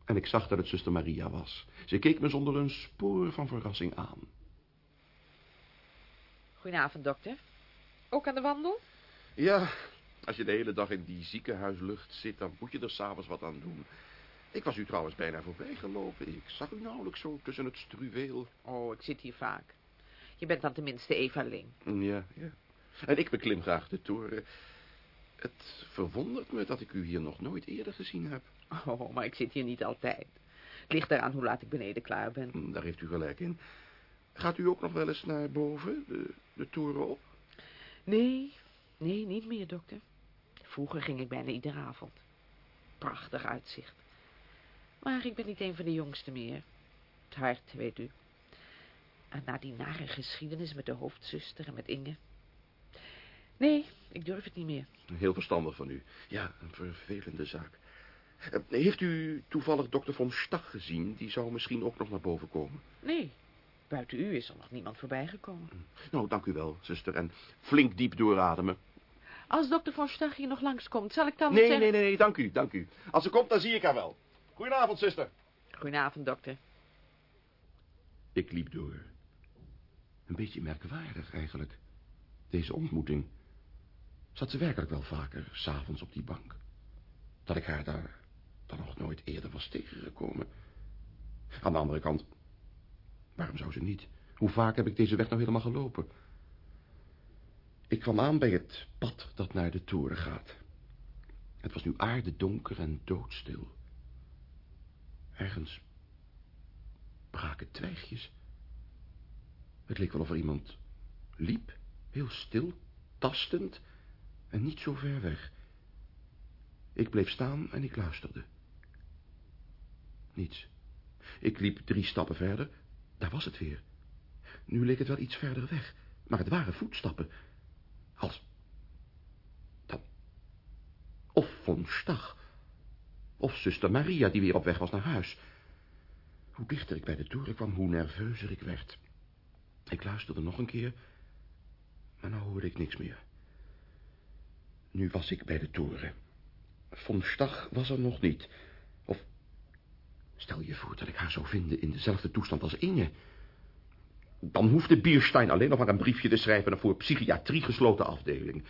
en ik zag dat het zuster Maria was. Ze keek me zonder een spoor van verrassing aan. Goedenavond, dokter. Ook aan de wandel? Ja, als je de hele dag in die ziekenhuislucht zit, dan moet je er s'avonds wat aan doen. Ik was u trouwens bijna voorbij gelopen. Ik zag u nauwelijks zo tussen het struweel. Oh, ik zit hier vaak. Je bent dan tenminste Eva Ling. Ja, ja. En ik beklim graag de toren. Het verwondert me dat ik u hier nog nooit eerder gezien heb. Oh, maar ik zit hier niet altijd. Het ligt eraan hoe laat ik beneden klaar ben. Hm, Daar heeft u gelijk in. Gaat u ook nog wel eens naar boven, de, de toren op? Nee, nee, niet meer, dokter. Vroeger ging ik bijna iedere avond. Prachtig uitzicht. Maar ik ben niet een van de jongsten meer. Het hart, weet u. En na die nare geschiedenis met de hoofdzuster en met Inge. Nee, ik durf het niet meer. Heel verstandig van u. Ja, een vervelende zaak. Eh, Heeft u toevallig dokter von Stach gezien? Die zou misschien ook nog naar boven komen. Nee, buiten u is er nog niemand voorbijgekomen. Nou, dank u wel, zuster. En flink diep doorademen. Als dokter van Stach hier nog langskomt, zal ik dan Nee, nee, nee, nee, dank u, dank u. Als ze komt, dan zie ik haar wel. Goedenavond, zuster. Goedenavond, dokter. Ik liep door. Een beetje merkwaardig eigenlijk. Deze ontmoeting. Zat ze werkelijk wel vaker s'avonds op die bank? Dat ik haar daar dan nog nooit eerder was tegengekomen. Aan de andere kant, Waarom zou ze niet? Hoe vaak heb ik deze weg nou helemaal gelopen? Ik kwam aan bij het pad dat naar de toren gaat. Het was nu aardedonker en doodstil. Ergens braken twijgjes. Het leek wel of er iemand liep, heel stil, tastend en niet zo ver weg. Ik bleef staan en ik luisterde. Niets. Ik liep drie stappen verder. Daar was het weer. Nu leek het wel iets verder weg, maar het waren voetstappen. Als... Dan... Of von Stach. Of zuster Maria, die weer op weg was naar huis. Hoe dichter ik bij de toren kwam, hoe nerveuzer ik werd. Ik luisterde nog een keer, maar nou hoorde ik niks meer. Nu was ik bij de toren. Von Stach was er nog niet. Of... Stel je voor dat ik haar zou vinden in dezelfde toestand als Inge... Dan hoefde Bierstein alleen nog maar een briefje te schrijven... naar voor psychiatrie gesloten afdeling.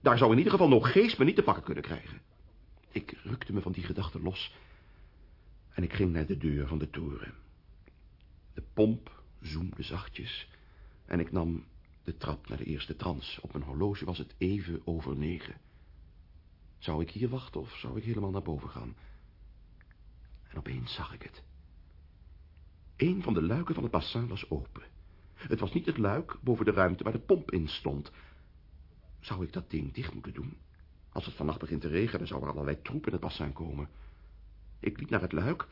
Daar zou in ieder geval nog geest me niet te pakken kunnen krijgen. Ik rukte me van die gedachte los... en ik ging naar de deur van de toren. De pomp zoemde zachtjes... en ik nam de trap naar de eerste trans. Op mijn horloge was het even over negen. Zou ik hier wachten of zou ik helemaal naar boven gaan? En opeens zag ik het. Een van de luiken van het bassin was open. Het was niet het luik boven de ruimte waar de pomp in stond. Zou ik dat ding dicht moeten doen? Als het vannacht begint te regenen, zou er allerlei troep in het bassin komen. Ik liep naar het luik.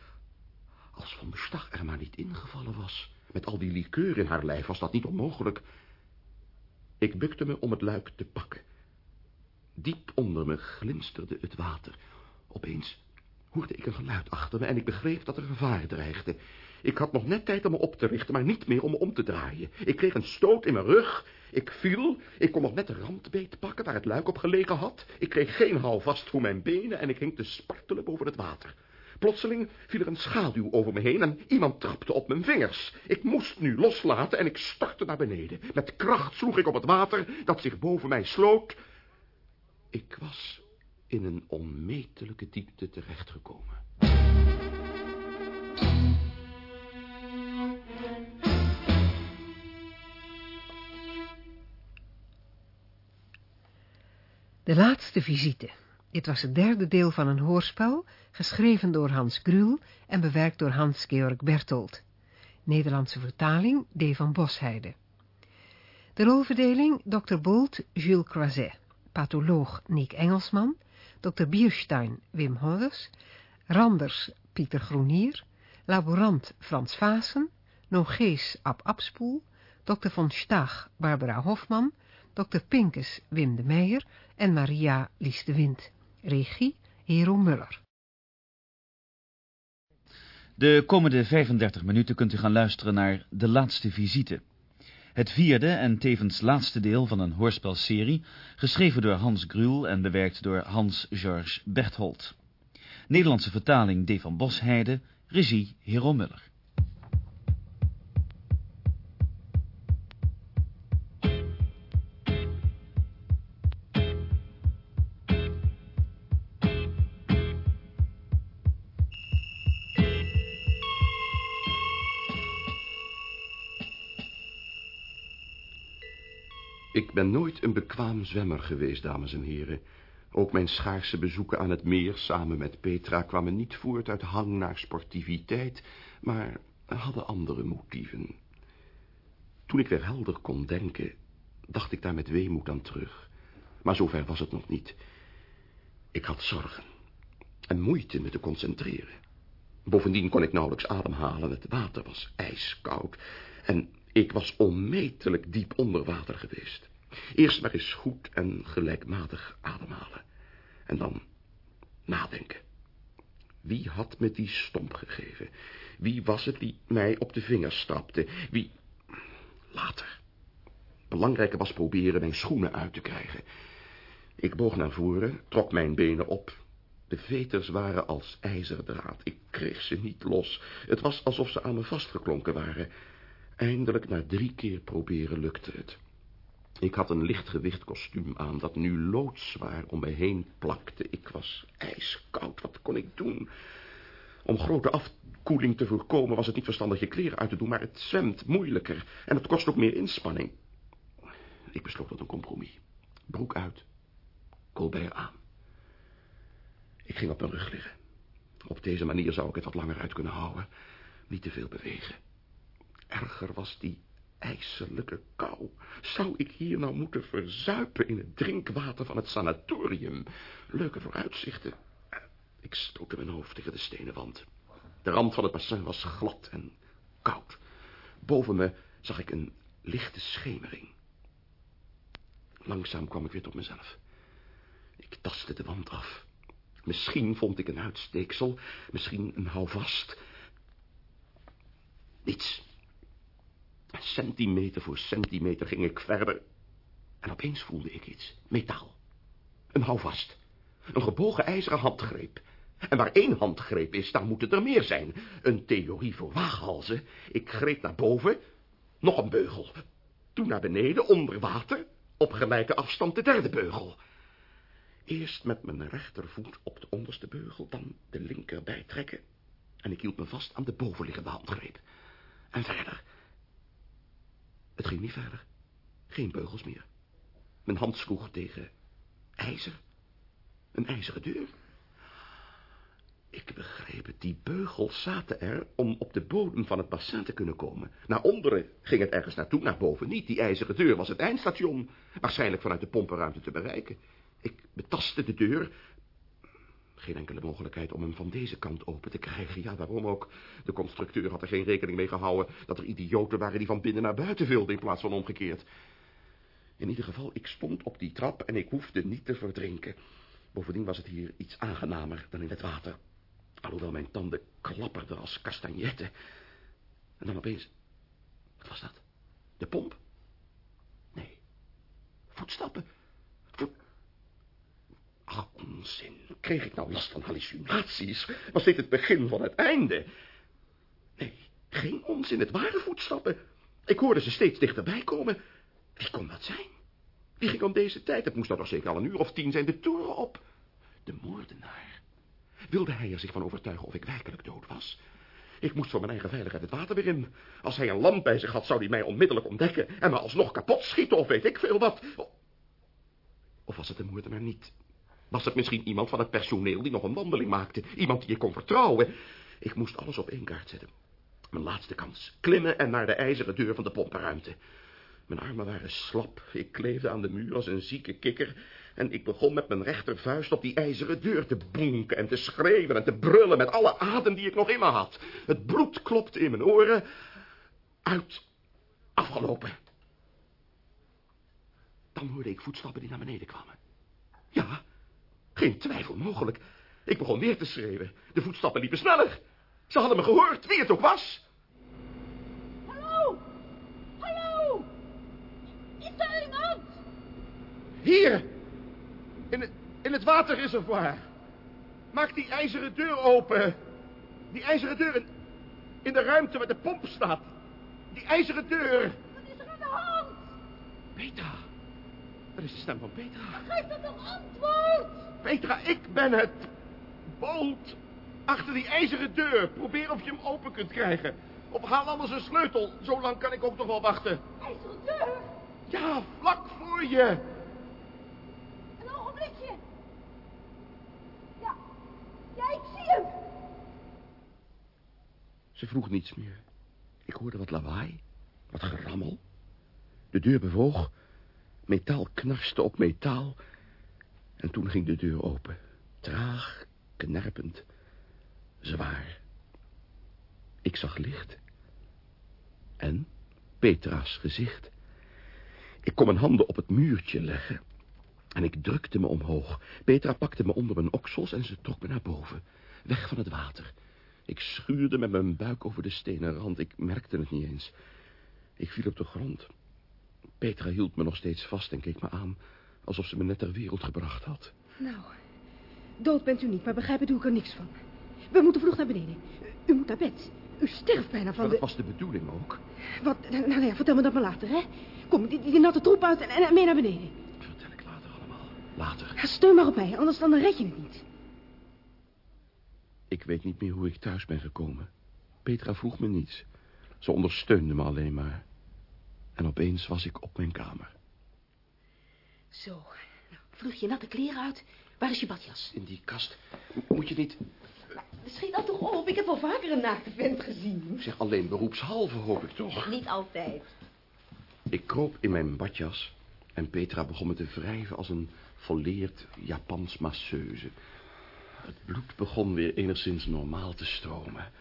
Als Van de Stag er maar niet ingevallen was. Met al die likeur in haar lijf was dat niet onmogelijk. Ik bukte me om het luik te pakken. Diep onder me glinsterde het water. Opeens hoorde ik een geluid achter me en ik begreep dat er gevaar dreigde. Ik had nog net tijd om me op te richten, maar niet meer om me om te draaien. Ik kreeg een stoot in mijn rug. Ik viel. Ik kon nog net de rand pakken waar het luik op gelegen had. Ik kreeg geen hou vast voor mijn benen en ik hing te spartelen boven het water. Plotseling viel er een schaduw over me heen en iemand trapte op mijn vingers. Ik moest nu loslaten en ik stortte naar beneden. Met kracht sloeg ik op het water dat zich boven mij sloot. Ik was in een onmetelijke diepte terechtgekomen. De laatste visite. Dit was het derde deel van een hoorspel, geschreven door Hans Gruel en bewerkt door Hans-Georg Bertolt. Nederlandse vertaling D. van Bosheide. De rolverdeling Dr. Bolt Jules Croiset, patholoog Nick Engelsman, Dr. Bierstein Wim Hodders, Randers Pieter Groenier, laborant Frans Vaassen, Nogees Ab Abspoel, Dr. von Stach Barbara Hofman, Dr. Pinkes Wim de Meijer en Maria Lies de Wind. Regie Hero Muller. De komende 35 minuten kunt u gaan luisteren naar De Laatste Visite. Het vierde en tevens laatste deel van een hoorspelserie, geschreven door Hans Gruel en bewerkt door Hans-Georges Berthold. Nederlandse vertaling D. van Bosheide, regie Hero Muller. Een bekwaam zwemmer geweest, dames en heren. Ook mijn schaarse bezoeken aan het meer samen met Petra kwamen niet voort uit hang naar sportiviteit, maar hadden andere motieven. Toen ik weer helder kon denken, dacht ik daar met weemoed aan terug. Maar zover was het nog niet. Ik had zorgen en moeite me te concentreren. Bovendien kon ik nauwelijks ademhalen, het water was ijskoud en ik was onmetelijk diep onder water geweest. Eerst maar eens goed en gelijkmatig ademhalen. En dan nadenken. Wie had me die stomp gegeven? Wie was het die mij op de vingers stapte? Wie... Later. Belangrijker was proberen mijn schoenen uit te krijgen. Ik boog naar voren, trok mijn benen op. De veters waren als ijzerdraad. Ik kreeg ze niet los. Het was alsof ze aan me vastgeklonken waren. Eindelijk, na drie keer proberen, lukte het. Ik had een lichtgewicht kostuum aan dat nu loodzwaar om me heen plakte. Ik was ijskoud, wat kon ik doen? Om grote afkoeling te voorkomen was het niet verstandig je kleren uit te doen, maar het zwemt moeilijker en het kost ook meer inspanning. Ik besloot tot een compromis. Broek uit, Colbert aan. Ik ging op mijn rug liggen. Op deze manier zou ik het wat langer uit kunnen houden. Niet te veel bewegen. Erger was die ijselijke kou. Zou ik hier nou moeten verzuipen in het drinkwater van het sanatorium? Leuke vooruitzichten. Ik stootte mijn hoofd tegen de stenen wand. De rand van het bassin was glad en koud. Boven me zag ik een lichte schemering. Langzaam kwam ik weer tot mezelf. Ik tastte de wand af. Misschien vond ik een uitsteeksel, misschien een houvast. Niets. Centimeter voor centimeter ging ik verder. En opeens voelde ik iets. Metaal. Een houvast. Een gebogen ijzeren handgreep. En waar één handgreep is, dan moet het er meer zijn. Een theorie voor waaghalzen. Ik greep naar boven. Nog een beugel. Toen naar beneden, onder water. Op gelijke afstand de derde beugel. Eerst met mijn rechtervoet op de onderste beugel, dan de linker bijtrekken. En ik hield me vast aan de bovenliggende handgreep. En verder. Het ging niet verder. Geen beugels meer. Mijn hand sloeg tegen ijzer. Een ijzeren deur. Ik begreep het, die beugels zaten er om op de bodem van het bassin te kunnen komen. Naar onderen ging het ergens naartoe, naar boven niet. Die ijzeren deur was het eindstation, waarschijnlijk vanuit de pompenruimte te bereiken. Ik betastte de deur. Geen enkele mogelijkheid om hem van deze kant open te krijgen. Ja, waarom ook? De constructeur had er geen rekening mee gehouden dat er idioten waren die van binnen naar buiten wilden in plaats van omgekeerd. In ieder geval, ik stond op die trap en ik hoefde niet te verdrinken. Bovendien was het hier iets aangenamer dan in het water. Alhoewel mijn tanden klapperden als castagnetten. En dan opeens... Wat was dat? De pomp? Nee. Voetstappen. Ah, onzin. Kreeg ik nou last van hallucinaties? Was dit het begin van het einde? Nee, geen onzin. Het waren voetstappen. Ik hoorde ze steeds dichterbij komen. Wie kon dat zijn? Wie ging om deze tijd? Het moest nou toch zeker al een uur of tien zijn de toren op. De moordenaar. Wilde hij er zich van overtuigen of ik werkelijk dood was? Ik moest voor mijn eigen veiligheid het water weer in. Als hij een lamp bij zich had, zou hij mij onmiddellijk ontdekken... en me alsnog kapot schieten of weet ik veel wat. Of was het de moordenaar niet? Was het misschien iemand van het personeel die nog een wandeling maakte? Iemand die je kon vertrouwen? Ik moest alles op één kaart zetten. Mijn laatste kans. Klimmen en naar de ijzeren deur van de pompenruimte. Mijn armen waren slap. Ik kleefde aan de muur als een zieke kikker. En ik begon met mijn rechtervuist op die ijzeren deur te bonken en te schreeuwen en te brullen met alle adem die ik nog in me had. Het bloed klopte in mijn oren. Uit. Afgelopen. Dan hoorde ik voetstappen die naar beneden kwamen. Ja, geen twijfel mogelijk. Ik begon weer te schreeuwen. De voetstappen liepen sneller. Ze hadden me gehoord, wie het ook was. Hallo! Hallo! Is er iemand? Hier, in het, in het waterreservoir. Maak die ijzeren deur open. Die ijzeren deur in, in de ruimte waar de pomp staat. Die ijzeren deur. Wat is er aan de hand? Petra. Dat is de stem van Petra. Geef dat toch antwoord! Petra, ik ben het. Bolt. Achter die ijzeren deur. Probeer of je hem open kunt krijgen. Of haal anders een sleutel. Zo lang kan ik ook nog wel wachten. IJzeren deur? Ja, vlak voor je. Een ogenblikje. Ja, ja, ik zie hem. Ze vroeg niets meer. Ik hoorde wat lawaai, wat gerammel. De deur bewoog. Metaal knarste op metaal. En toen ging de deur open. Traag, knerpend, zwaar. Ik zag licht. En Petra's gezicht. Ik kon mijn handen op het muurtje leggen. En ik drukte me omhoog. Petra pakte me onder mijn oksels en ze trok me naar boven. Weg van het water. Ik schuurde met mijn buik over de stenen rand. Ik merkte het niet eens. Ik viel op de grond. Petra hield me nog steeds vast en keek me aan... alsof ze me net ter wereld gebracht had. Nou, dood bent u niet, maar begrijpen doe ik er niks van. We moeten vlug naar beneden. U moet naar bed. U sterft bijna van Maar de... dat was de bedoeling ook. Wat? Nou, nou ja, vertel me dat maar later, hè? Kom, die, die natte troep uit en, en mee naar beneden. Vertel ik later allemaal. Later. Ja, steun maar op mij, anders dan red je het niet. Ik weet niet meer hoe ik thuis ben gekomen. Petra vroeg me niets. Ze ondersteunde me alleen maar. En opeens was ik op mijn kamer. Zo, nou, vlug je natte kleren uit. Waar is je badjas? In die kast. Moet je niet... Schiet dat toch op? Ik heb wel vaker een naakte vent gezien. Zeg, alleen beroepshalve hoop ik toch. Niet altijd. Ik kroop in mijn badjas en Petra begon me te wrijven als een volleerd Japans masseuse. Het bloed begon weer enigszins normaal te stromen.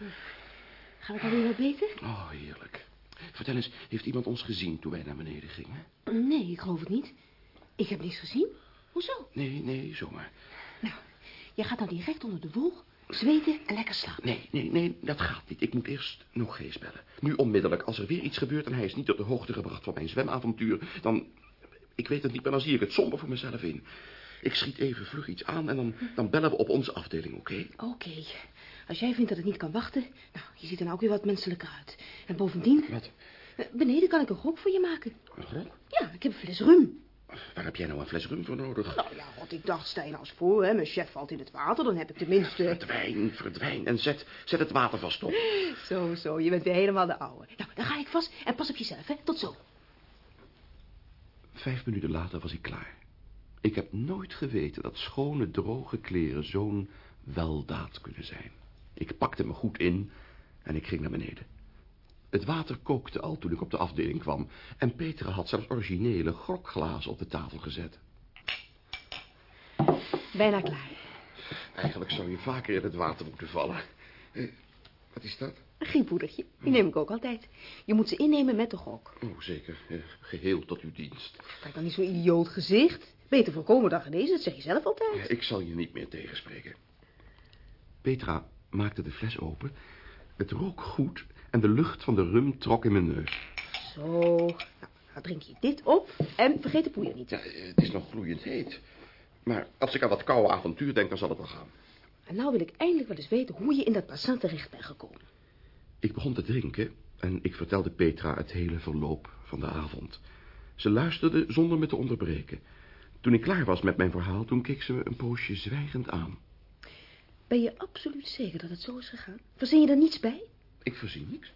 Gaat het alweer wat beter? Oh, heerlijk. Vertel eens, heeft iemand ons gezien toen wij naar beneden gingen? Nee, ik geloof het niet. Ik heb niets gezien. Hoezo? Nee, nee, zomaar. Nou, jij gaat dan direct onder de wol, zweten en lekker slapen. Nee, nee, nee, dat gaat niet. Ik moet eerst nog Gees bellen. Nu onmiddellijk. Als er weer iets gebeurt en hij is niet op de hoogte gebracht van mijn zwemavontuur, dan... Ik weet het niet, maar dan zie ik het somber voor mezelf in. Ik schiet even vlug iets aan en dan, dan bellen we op onze afdeling, oké? Oké. Als jij vindt dat het niet kan wachten... Nou, je ziet er nou ook weer wat menselijker uit. En bovendien... Wat? eh, Beneden kan ik een grok voor je maken. Een grok? Ja, ik heb een fles rum. Waar heb jij nou een fles rum voor nodig? Nou ja, wat ik dacht, nou eens voor, hè. Mijn chef valt in het water, dan heb ik tenminste... Verdwijn, verdwijn. En zet, zet het water vast op. Zo, zo, je bent weer helemaal de ouwe. Nou, dan ga ik vast en pas op jezelf, hè. Tot zo. Vijf minuten later was ik klaar. Ik heb nooit geweten dat schone, droge kleren zo'n weldaad kunnen zijn. Ik pakte me goed in en ik ging naar beneden. Het water kookte al toen ik op de afdeling kwam... en Petra had zelfs originele grokglazen op de tafel gezet. Bijna klaar. Eigenlijk zou je vaker in het water moeten vallen. Eh, wat is dat? Een grieppoedertje. Die neem ik ook altijd. Je moet ze innemen met de gok. Oh, zeker. Eh, geheel tot uw dienst. Kijk dan niet zo'n idioot gezicht. Beter voorkomen dan genezen, dat zeg je zelf altijd. Ja, ik zal je niet meer tegenspreken. Petra maakte de fles open. Het rook goed en de lucht van de rum trok in mijn neus. Zo. Nou, dan drink je dit op en vergeet de poeier niet. Ja, het is nog gloeiend heet. Maar als ik aan dat koude avontuur denk, dan zal het wel gaan. En nou wil ik eindelijk wel eens weten hoe je in dat bassin terecht bent gekomen. Ik begon te drinken en ik vertelde Petra het hele verloop van de avond. Ze luisterde zonder me te onderbreken. Toen ik klaar was met mijn verhaal, toen keek ze me een poosje zwijgend aan. Ben je absoluut zeker dat het zo is gegaan? Verzin je er niets bij? Ik voorzie niks.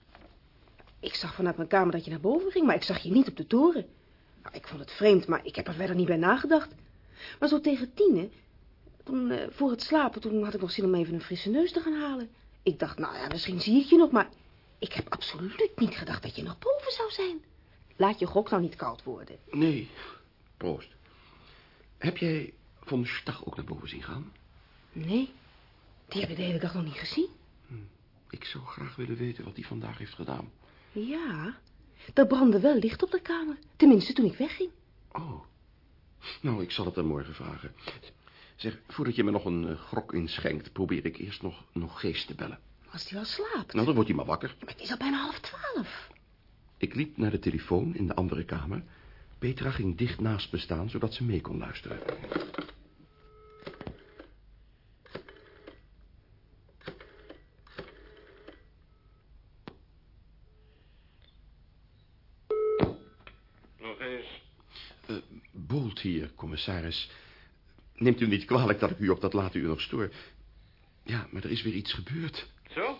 Ik zag vanuit mijn kamer dat je naar boven ging, maar ik zag je niet op de toren. Nou, ik vond het vreemd, maar ik heb er verder niet bij nagedacht. Maar zo tegen tienen, toen, eh, voor het slapen, toen had ik nog zin om even een frisse neus te gaan halen. Ik dacht, nou ja, misschien zie ik je nog, maar ik heb absoluut niet gedacht dat je nog boven zou zijn. Laat je gok nou niet koud worden. Nee, proost. Heb jij Von Stach ook naar boven zien gaan? Nee, die heb ik de hele dag nog niet gezien. Ik zou graag willen weten wat hij vandaag heeft gedaan. Ja, er brandde wel licht op de kamer. Tenminste, toen ik wegging. Oh. Nou, ik zal het hem morgen vragen. Zeg, voordat je me nog een eh, grok inschenkt... probeer ik eerst nog, nog geest te bellen. Als die wel slaapt. Nou, dan wordt hij maar wakker. Maar het is al bijna half twaalf. Ik liep naar de telefoon in de andere kamer. Petra ging dicht naast me staan, zodat ze mee kon luisteren. Nog eens. Eh, Hier, commissaris. Neemt u niet kwalijk dat ik u op dat late uur nog stoor. Ja, maar er is weer iets gebeurd. Zo?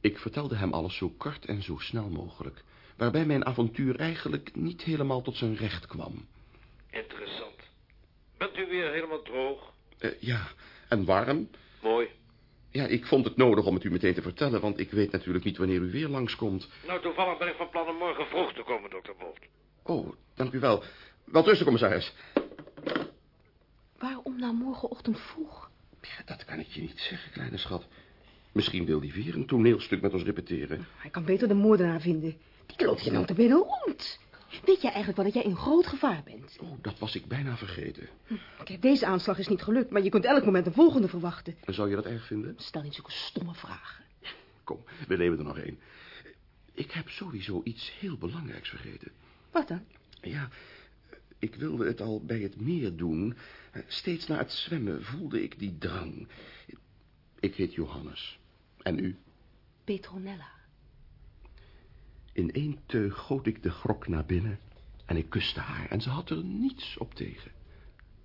Ik vertelde hem alles zo kort en zo snel mogelijk. Waarbij mijn avontuur eigenlijk niet helemaal tot zijn recht kwam. Interessant. Bent u weer helemaal droog? Eh, ja, en warm? Mooi. Ja, ik vond het nodig om het u meteen te vertellen... want ik weet natuurlijk niet wanneer u weer langskomt. Nou, toevallig ben ik van plan om morgen vroeg te komen, dokter Bolt. Oh, dank u wel. Wel rusten, commissaris. Waarom nou morgenochtend vroeg? Ja, dat kan ik je niet zeggen, kleine schat. Misschien wil hij weer een toneelstuk met ons repeteren. Hij kan beter de moordenaar vinden. Die loopt je nou te binnen rond. Weet jij eigenlijk wel dat jij in groot gevaar bent? Oh, dat was ik bijna vergeten. Kijk, deze aanslag is niet gelukt, maar je kunt elk moment de volgende verwachten. Zou je dat erg vinden? Stel niet zulke stomme vragen. Kom, we nemen er nog één. Ik heb sowieso iets heel belangrijks vergeten. Wat dan? Ja, ik wilde het al bij het meer doen. Steeds na het zwemmen voelde ik die drang. Ik heet Johannes. En u? Petronella. In één teug goot ik de grok naar binnen en ik kuste haar. En ze had er niets op tegen.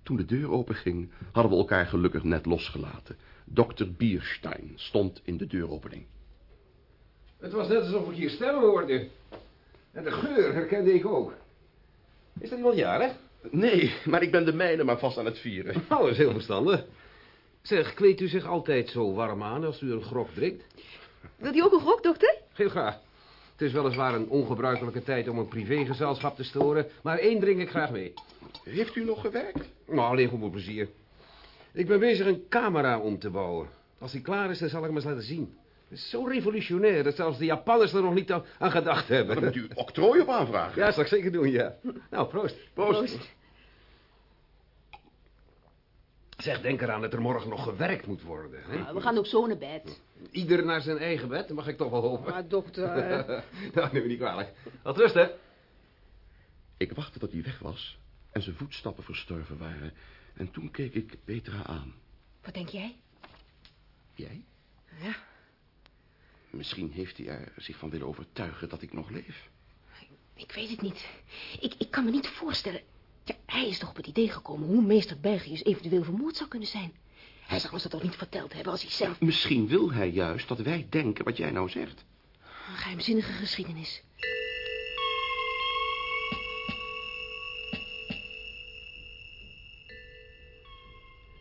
Toen de deur openging, hadden we elkaar gelukkig net losgelaten. Dokter Bierstein stond in de deuropening. Het was net alsof ik hier stemmen hoorde. En de geur herkende ik ook. Is dat iemand jarig? Nee, maar ik ben de mijne maar vast aan het vieren. Dat is heel verstandig. Zeg, kleedt u zich altijd zo warm aan als u een grog drinkt? Wil u ook een grok, dokter? Heel graag. Het is weliswaar een ongebruikelijke tijd om een privégezelschap te storen, maar één drink ik graag mee. Heeft u nog gewerkt? Nou, alleen voor mijn plezier. Ik ben bezig een camera om te bouwen. Als die klaar is, dan zal ik hem eens laten zien. Het is zo revolutionair dat zelfs de Japanners er nog niet aan, aan gedacht hebben. Dan moet u octrooi op aanvragen. Ja, dat zal ik zeker doen, ja. Nou, proost. Proost. Zeg, denk eraan dat er morgen nog gewerkt moet worden. Hè? Nou, we gaan ook zo naar bed. Ieder naar zijn eigen bed, dat mag ik toch wel hopen. Maar dokter... nou, neem me niet kwalijk. Wat rust, hè? Ik wachtte tot hij weg was en zijn voetstappen verstorven waren. En toen keek ik Petra aan. Wat denk jij? Jij? Ja. Misschien heeft hij er zich van willen overtuigen dat ik nog leef. Ik weet het niet. Ik, ik kan me niet voorstellen... Ja, hij is toch op het idee gekomen hoe meester Bergius eventueel vermoord zou kunnen zijn. Hij zou ons dat toch niet verteld hebben als hij zelf... Misschien wil hij juist dat wij denken wat jij nou zegt. Een geheimzinnige geschiedenis.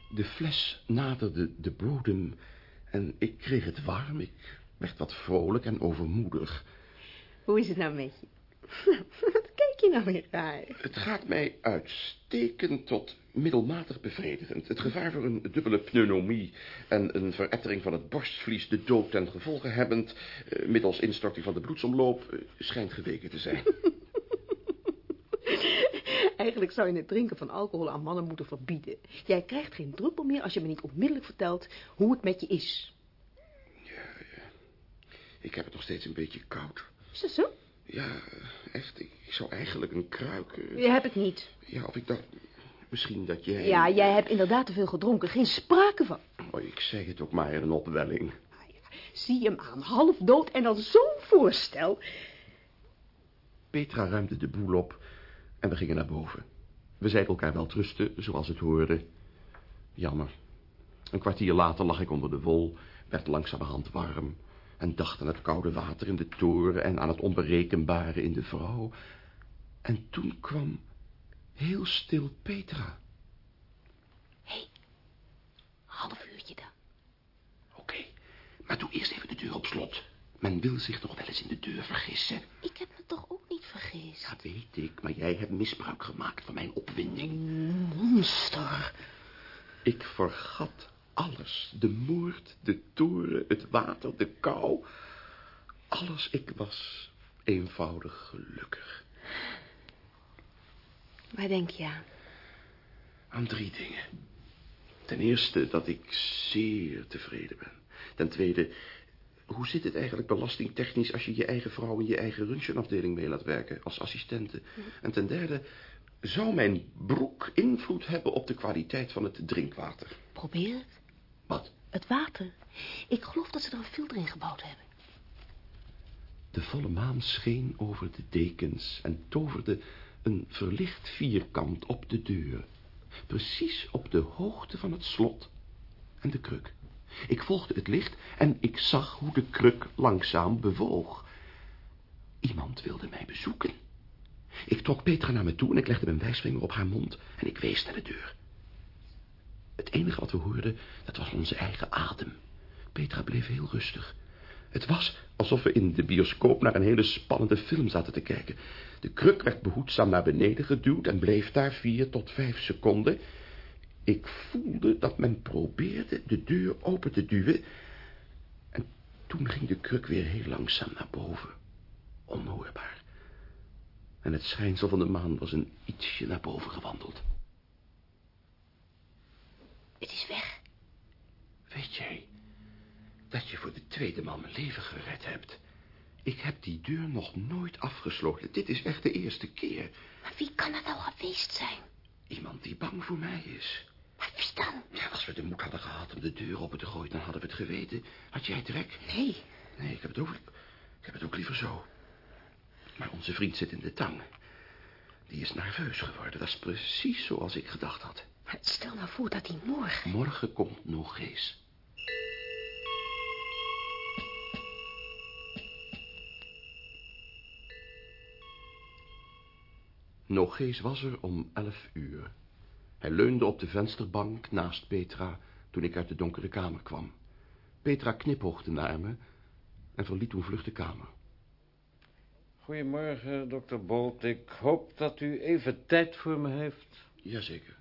De fles naderde de bodem en ik kreeg het warm. Ik werd wat vrolijk en overmoedig. Hoe is het nou met je? Wat kijk je nou weer raar? Het gaat mij uitstekend tot middelmatig bevredigend. Het gevaar voor een dubbele pneumonie en een verettering van het borstvlies de dood ten gevolge hebbend, eh, middels instorting van de bloedsomloop, eh, schijnt geweken te zijn. Eigenlijk zou je het drinken van alcohol aan mannen moeten verbieden. Jij krijgt geen druppel meer als je me niet onmiddellijk vertelt hoe het met je is. Ik heb het nog steeds een beetje koud. Is dat zo? Ja, echt. Ik, zou eigenlijk een kruik... eh, Je hebt het niet. Ja, of ik dacht... Misschien dat jij... Ja, jij hebt inderdaad te veel gedronken. Geen sprake van. Oh, ik zeg het ook maar in een opwelling. Zie hem aan, half dood en dan zo'n voorstel. Petra ruimde de boel op en we gingen naar boven. We zeiden elkaar wel trusten, zoals het hoorde. Jammer. Een kwartier later lag ik onder de wol, werd langzamerhand warm... en dacht aan het koude water in de toren... en aan het onberekenbare in de vrouw. En toen kwam heel stil Petra. Half uurtje dan. Oké, maar doe eerst even de deur op slot. Men wil zich nog wel eens in de deur vergissen. Ik heb me toch ook niet vergist. Dat weet ik, maar jij hebt misbruik gemaakt van mijn opwinding. Monster. Ik vergat alles. De moord, de toren, het water, de kou. Alles. Ik was eenvoudig gelukkig. Waar denk je aan? Aan drie dingen. Ten eerste dat ik zeer tevreden ben. Ten tweede, hoe zit het eigenlijk belastingtechnisch... als je je eigen vrouw in je eigen röntgenafdeling mee laat werken als assistente? En ten derde, zou mijn broek invloed hebben op de kwaliteit van het drinkwater? Probeer het. Wat? Het water. Ik geloof dat ze er een filter in gebouwd hebben. De volle maan scheen over de dekens en toverde een verlicht vierkant op de deur. Precies op de hoogte van het slot en de kruk. Ik volgde het licht en ik zag hoe de kruk langzaam bewoog. Iemand wilde mij bezoeken. Ik trok Petra naar me toe en ik legde mijn wijsvinger op haar mond en ik wees naar de deur. Het enige wat we hoorden, dat was onze eigen adem. Petra bleef heel rustig. Het was alsof we in de bioscoop naar een hele spannende film zaten te kijken. De kruk werd behoedzaam naar beneden geduwd en bleef daar vier tot vijf seconden. Ik voelde dat men probeerde de deur open te duwen. En toen ging de kruk weer heel langzaam naar boven. Onhoorbaar. En het schijnsel van de maan was een ietsje naar boven gewandeld. Het is weg. Weet jij dat je voor de tweede maal mijn leven gered hebt? Ik heb die deur nog nooit afgesloten. Dit is echt de eerste keer. Maar wie kan er wel geweest zijn? Iemand die bang voor mij is. Maar wie dan? Ja, als we de moed hadden gehad om de deur open te gooien, dan hadden we het geweten. Had jij trek? Nee. Nee, ik heb het ook, ik heb het ook liever zo. Maar onze vriend zit in de tang. Die is nerveus geworden. Dat is precies zoals ik gedacht had. Maar stel nou voor dat hij morgen... Morgen komt nog eens. Nogees was er om elf uur. Hij leunde op de vensterbank naast Petra toen ik uit de donkere kamer kwam. Petra knipoogde naar me en verliet toen vlug de kamer. Goedemorgen, dokter Bolt. Ik hoop dat u even tijd voor me heeft. Jazeker.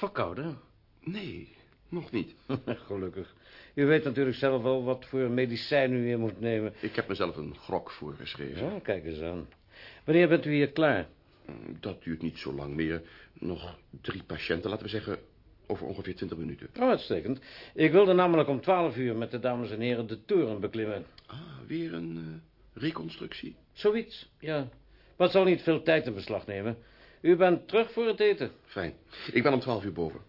Verkouden? Nee, nog niet. Gelukkig. U weet natuurlijk zelf wel wat voor medicijn u weer moet nemen. Ik heb mezelf een grok voorgeschreven. Ja, kijk eens aan. Wanneer bent u hier klaar? Dat duurt niet zo lang meer. Nog drie patiënten, laten we zeggen, over ongeveer twintig minuten. Oh, uitstekend. Ik wilde namelijk om twaalf uur met de dames en heren de toren beklimmen. Ah, weer een uh, reconstructie? Zoiets, ja. Maar het zal niet veel tijd in beslag nemen. U bent terug voor het eten. Fijn. Ik ben om twaalf uur boven.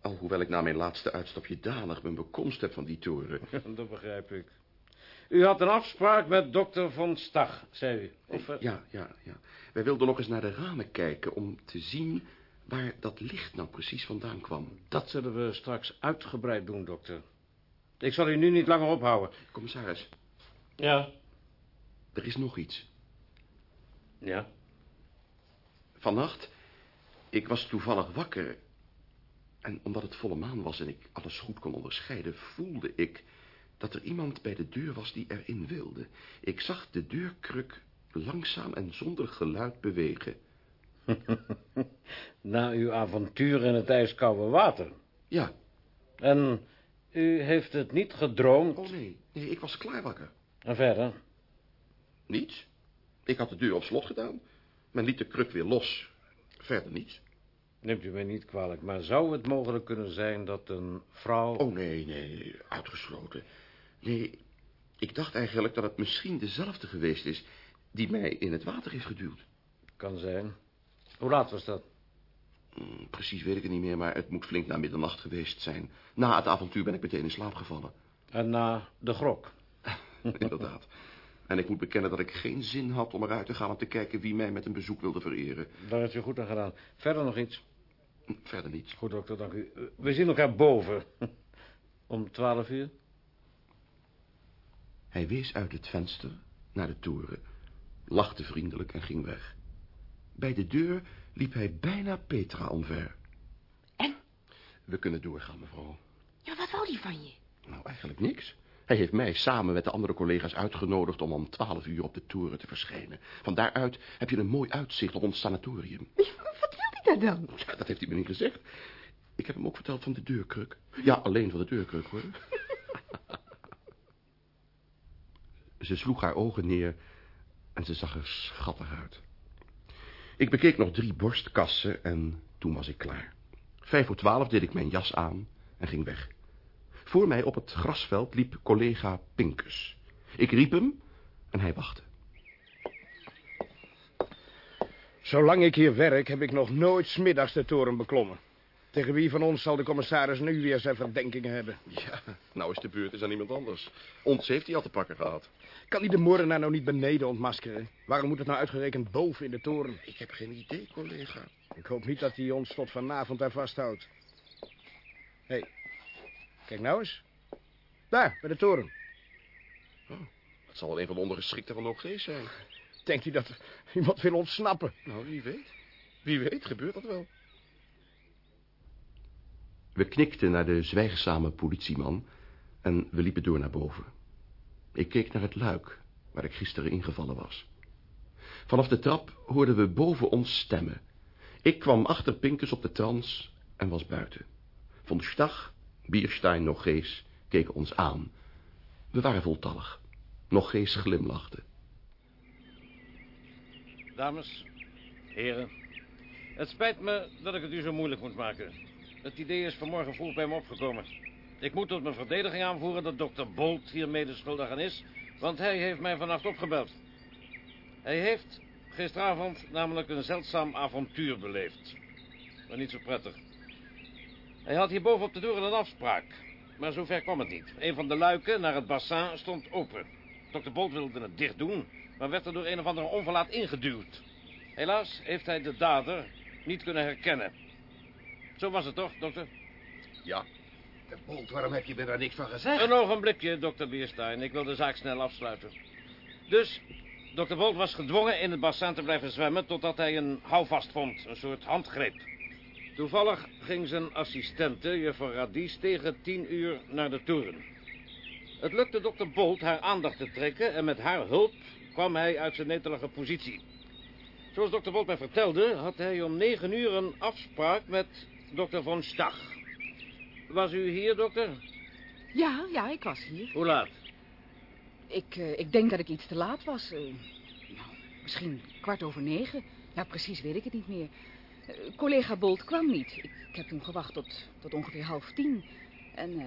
Alhoewel ik na mijn laatste uitstapje danig mijn bekomst heb van die toren. Dat begrijp ik. U had een afspraak met dokter Van Stag, zei u. Of, uh... Ja, ja, ja. Wij wilden nog eens naar de ramen kijken om te zien waar dat licht nou precies vandaan kwam. Dat zullen we straks uitgebreid doen, dokter. Ik zal u nu niet langer ophouden. Commissaris. Ja? Er is nog iets. Ja? Vannacht, ik was toevallig wakker... en omdat het volle maan was en ik alles goed kon onderscheiden... voelde ik dat er iemand bij de deur was die erin wilde. Ik zag de deurkruk langzaam en zonder geluid bewegen. Na uw avontuur in het ijskoude water? Ja. En u heeft het niet gedroomd? Oh, nee. Nee, ik was klaar wakker. En verder? Niets. Ik had de deur op slot gedaan. Men liet de kruk weer los. Verder niets. Neemt u mij niet kwalijk, maar zou het mogelijk kunnen zijn dat een vrouw... Oh, nee, nee, uitgesloten. Nee, ik dacht eigenlijk dat het misschien dezelfde geweest is... die mij in het water heeft geduwd. Kan zijn. Hoe laat was dat? Hmm, precies weet ik het niet meer, maar het moet flink na middernacht geweest zijn. Na het avontuur ben ik meteen in slaap gevallen. En na de grok? Inderdaad. En ik moet bekennen dat ik geen zin had om eruit te gaan... om te kijken wie mij met een bezoek wilde vereren. Daar heeft u goed aan gedaan. Verder nog iets? Verder niets. Goed, dokter, dank u. We zien elkaar boven. Om twaalf uur? Hij wees uit het venster naar de toren, lachte vriendelijk en ging weg. Bij de deur liep hij bijna Petra omver. En? We kunnen doorgaan, mevrouw. Ja, wat wou hij van je? Nou, eigenlijk niks. Hij heeft mij samen met de andere collega's uitgenodigd om om twaalf uur op de toren te verschijnen. Van daaruit heb je een mooi uitzicht op ons sanatorium. Wat wil hij daar dan? Ja, dat heeft hij me niet gezegd. Ik heb hem ook verteld van de deurkruk. Ja, alleen van de deurkruk, hoor. ze sloeg haar ogen neer en ze zag er schattig uit. Ik bekeek nog drie borstkassen en toen was ik klaar. Vijf voor twaalf deed ik mijn jas aan en ging weg. Voor mij op het grasveld liep collega Pinkus. Ik riep hem en hij wachtte. Zolang ik hier werk heb ik nog nooit smiddags de toren beklommen. Tegen wie van ons zal de commissaris nu weer zijn verdenkingen hebben? Ja, nou is de beurt is aan iemand anders. Ons heeft hij al te pakken gehad. Kan hij de moordenaar nou niet beneden ontmaskeren? Waarom moet het nou uitgerekend boven in de toren? Ik heb geen idee, collega. Ik hoop niet dat hij ons tot vanavond daar vasthoudt. Hé, hey, kijk nou eens. Daar, bij de toren. Oh, dat zal wel een van de ondergeschikten van de OG zijn. Denkt hij dat iemand wil ontsnappen? Nou, wie weet. Wie weet gebeurt dat wel. We knikten naar de zwijgzame politieman en we liepen door naar boven. Ik keek naar het luik waar ik gisteren ingevallen was. Vanaf de trap hoorden we boven ons stemmen. Ik kwam achter Pinkus op de trans en was buiten. Von Stach, Bierstein, nog Gees keken ons aan. We waren voltallig. Nog Gees glimlachte. Dames, heren, het spijt me dat ik het u zo moeilijk moet maken. Het idee is vanmorgen vroeg bij me opgekomen. Ik moet tot mijn verdediging aanvoeren dat dokter Bolt hier mede schuldig aan is, want hij heeft mij vannacht opgebeld. Hij heeft gisteravond namelijk een zeldzaam avontuur beleefd. Maar niet zo prettig. Hij had hier boven op de deur een afspraak, maar zover kwam het niet. Een van de luiken naar het bassin stond open. Dokter Bolt wilde het dicht doen, maar werd er door een of andere onverlaat ingeduwd. Helaas heeft hij de dader niet kunnen herkennen. Zo was het toch, dokter? Ja. Bolt, waarom heb je me daar niks van gezegd? Een ogenblikje, dokter Bierstein. Ik wil de zaak snel afsluiten. Dus, dokter Bolt was gedwongen in het bassin te blijven zwemmen... totdat hij een houvast vond, een soort handgreep. Toevallig ging zijn assistente, juffrouw Radies, tegen tien uur naar de toren. Het lukte dokter Bolt haar aandacht te trekken... en met haar hulp kwam hij uit zijn netelige positie. Zoals dokter Bolt mij vertelde, had hij om negen uur een afspraak met dokter von Stach. Was u hier, dokter? Ja, ja, ik was hier. Hoe laat? Ik, eh, ik denk dat ik iets te laat was. Eh, nou, misschien kwart over negen. Ja, precies weet ik het niet meer. Collega Bolt kwam niet. Ik, ik heb toen gewacht tot, tot ongeveer half tien. En eh,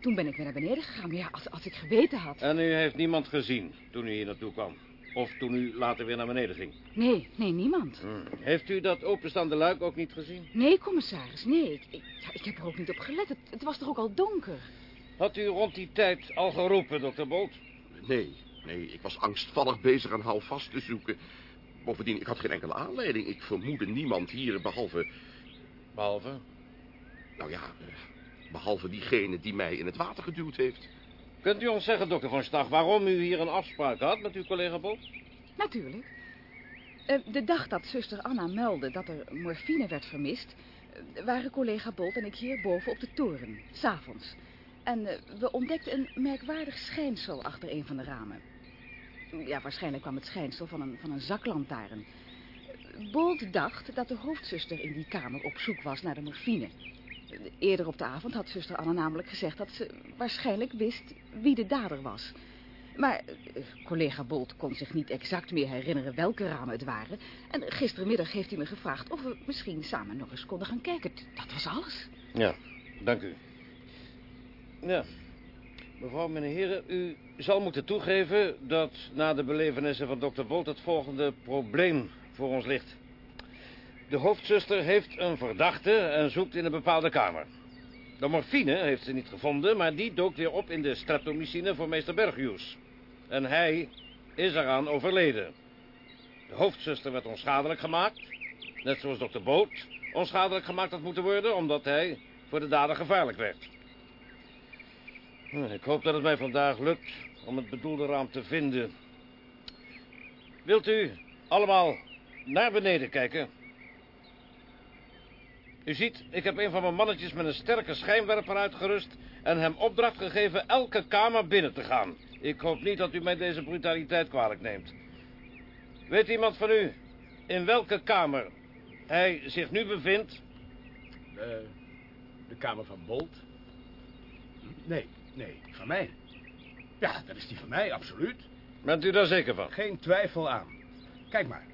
toen ben ik weer naar beneden gegaan. Maar ja, als, als ik geweten had... En u heeft niemand gezien toen u hier naartoe kwam? Of toen u later weer naar beneden ging? Nee, nee, niemand. Hmm. Heeft u dat openstaande luik ook niet gezien? Nee, commissaris, nee. Ik, ik, ja, ik heb er ook niet op gelet. Het, het was toch ook al donker? Had u rond die tijd al geroepen, dokter Bolt? Nee, nee, ik was angstvallig bezig aan houvast te zoeken. Bovendien, ik had geen enkele aanleiding. Ik vermoedde niemand hier, behalve... Behalve? Nou ja, eh, behalve diegene die mij in het water geduwd heeft. Kunt u ons zeggen, dokter Van Stag, waarom u hier een afspraak had met uw collega Bolt? Natuurlijk. Eh, de dag dat zuster Anna meldde dat er morfine werd vermist... eh, waren collega Bolt en ik hier boven op de toren, s'avonds. En eh, we ontdekten een merkwaardig schijnsel achter een van de ramen. Ja, waarschijnlijk kwam het schijnsel van een, van een zaklantaarn. Bolt dacht dat de hoofdzuster in die kamer op zoek was naar de morfine. Eerder op de avond had zuster Anna namelijk gezegd dat ze waarschijnlijk wist wie de dader was. Maar eh, collega Bolt kon zich niet exact meer herinneren welke ramen het waren. En gistermiddag heeft hij me gevraagd of we misschien samen nog eens konden gaan kijken. Dat was alles. Ja, dank u. Ja, mevrouw, meneer heren, u zal moeten toegeven dat na de belevenissen van dokter Bolt het volgende probleem voor ons ligt. De hoofdzuster heeft een verdachte en zoekt in een bepaalde kamer. De morfine heeft ze niet gevonden, maar die dook weer op in de streptomycine voor meester Bergius. En hij is eraan overleden. De hoofdzuster werd onschadelijk gemaakt, net zoals dokter Boot onschadelijk gemaakt had moeten worden, omdat hij voor de dader gevaarlijk werd. Hm, Ik hoop dat het mij vandaag lukt om het bedoelde raam te vinden. Wilt u allemaal naar beneden kijken? U ziet, ik heb een van mijn mannetjes met een sterke schijnwerper uitgerust... en hem opdracht gegeven elke kamer binnen te gaan. Ik hoop niet dat u mij deze brutaliteit kwalijk neemt. Weet iemand van u in welke kamer hij zich nu bevindt? Eh, de kamer van Bolt? Nee, nee, van mij. Ja, dat is die van mij, absoluut. Bent u daar zeker van? Geen twijfel aan. Kijk maar.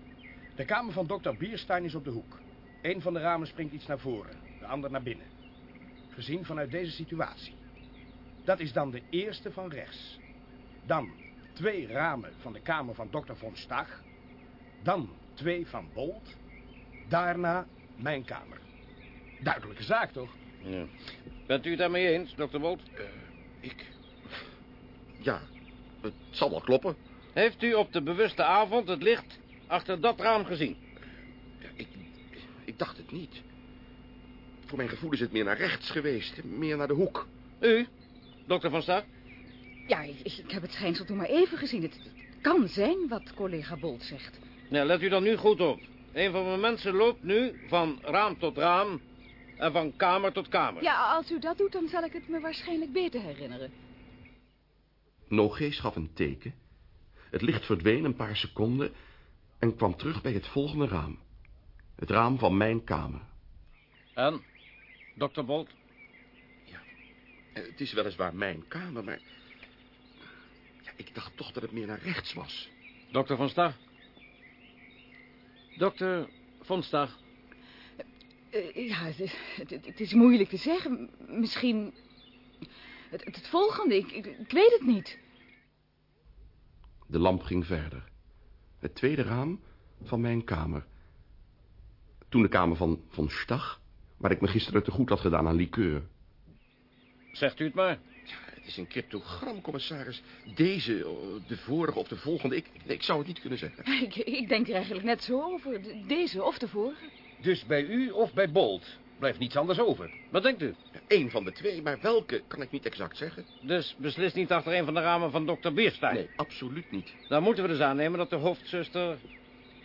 De kamer van dokter Bierstein is op de hoek. Eén van de ramen springt iets naar voren, de ander naar binnen. Gezien vanuit deze situatie. Dat is dan de eerste van rechts. Dan twee ramen van de kamer van dokter von Stach. Dan twee van Bolt. Daarna mijn kamer. Duidelijke zaak, toch? Ja. Bent u het daarmee eens, dokter Bolt? Eh, ik... Ja, het zal wel kloppen. Heeft u op de bewuste avond het licht achter dat raam gezien? Ja, ik, ik dacht het niet. Voor mijn gevoel is het meer naar rechts geweest. Meer naar de hoek. U, dokter Van Stag? Ja, ik, ik heb het schijnsel toen maar even gezien. Het, het kan zijn wat collega Bolt zegt. Nou, let u dan nu goed op. Een van mijn mensen loopt nu van raam tot raam en van kamer tot kamer. Ja, als u dat doet, dan zal ik het me waarschijnlijk beter herinneren. Nogees gaf een teken. Het licht verdween een paar seconden en kwam terug bij het volgende raam. Het raam van mijn kamer. En, dokter Bolt? Eh, Het is weliswaar mijn kamer, maar... Ja, ik dacht toch dat het meer naar rechts was. Dokter Van Stag? Dokter Van Stag? Eh, ja, het, het- het is moeilijk te zeggen. Misschien het, het, het volgende, ik, ik, ik weet het niet. De lamp ging verder. Het tweede raam van mijn kamer. Toen de kamer van Von Stach, waar ik me gisteren te goed had gedaan aan liqueur. Zegt u het maar. Ja, het is een cryptogram, commissaris. Deze, oh, de vorige of de volgende, ik, ik zou het niet kunnen zeggen. Ik, ik denk er eigenlijk net zo over. De- Deze of de vorige. Dus bij u of bij Bolt? Blijft niets anders over. Wat denkt u? Eén van de twee, maar welke kan ik niet exact zeggen. Dus beslist niet achter een van de ramen van dokter Bierstein? Nee, absoluut niet. Dan moeten we dus aannemen dat de hoofdzuster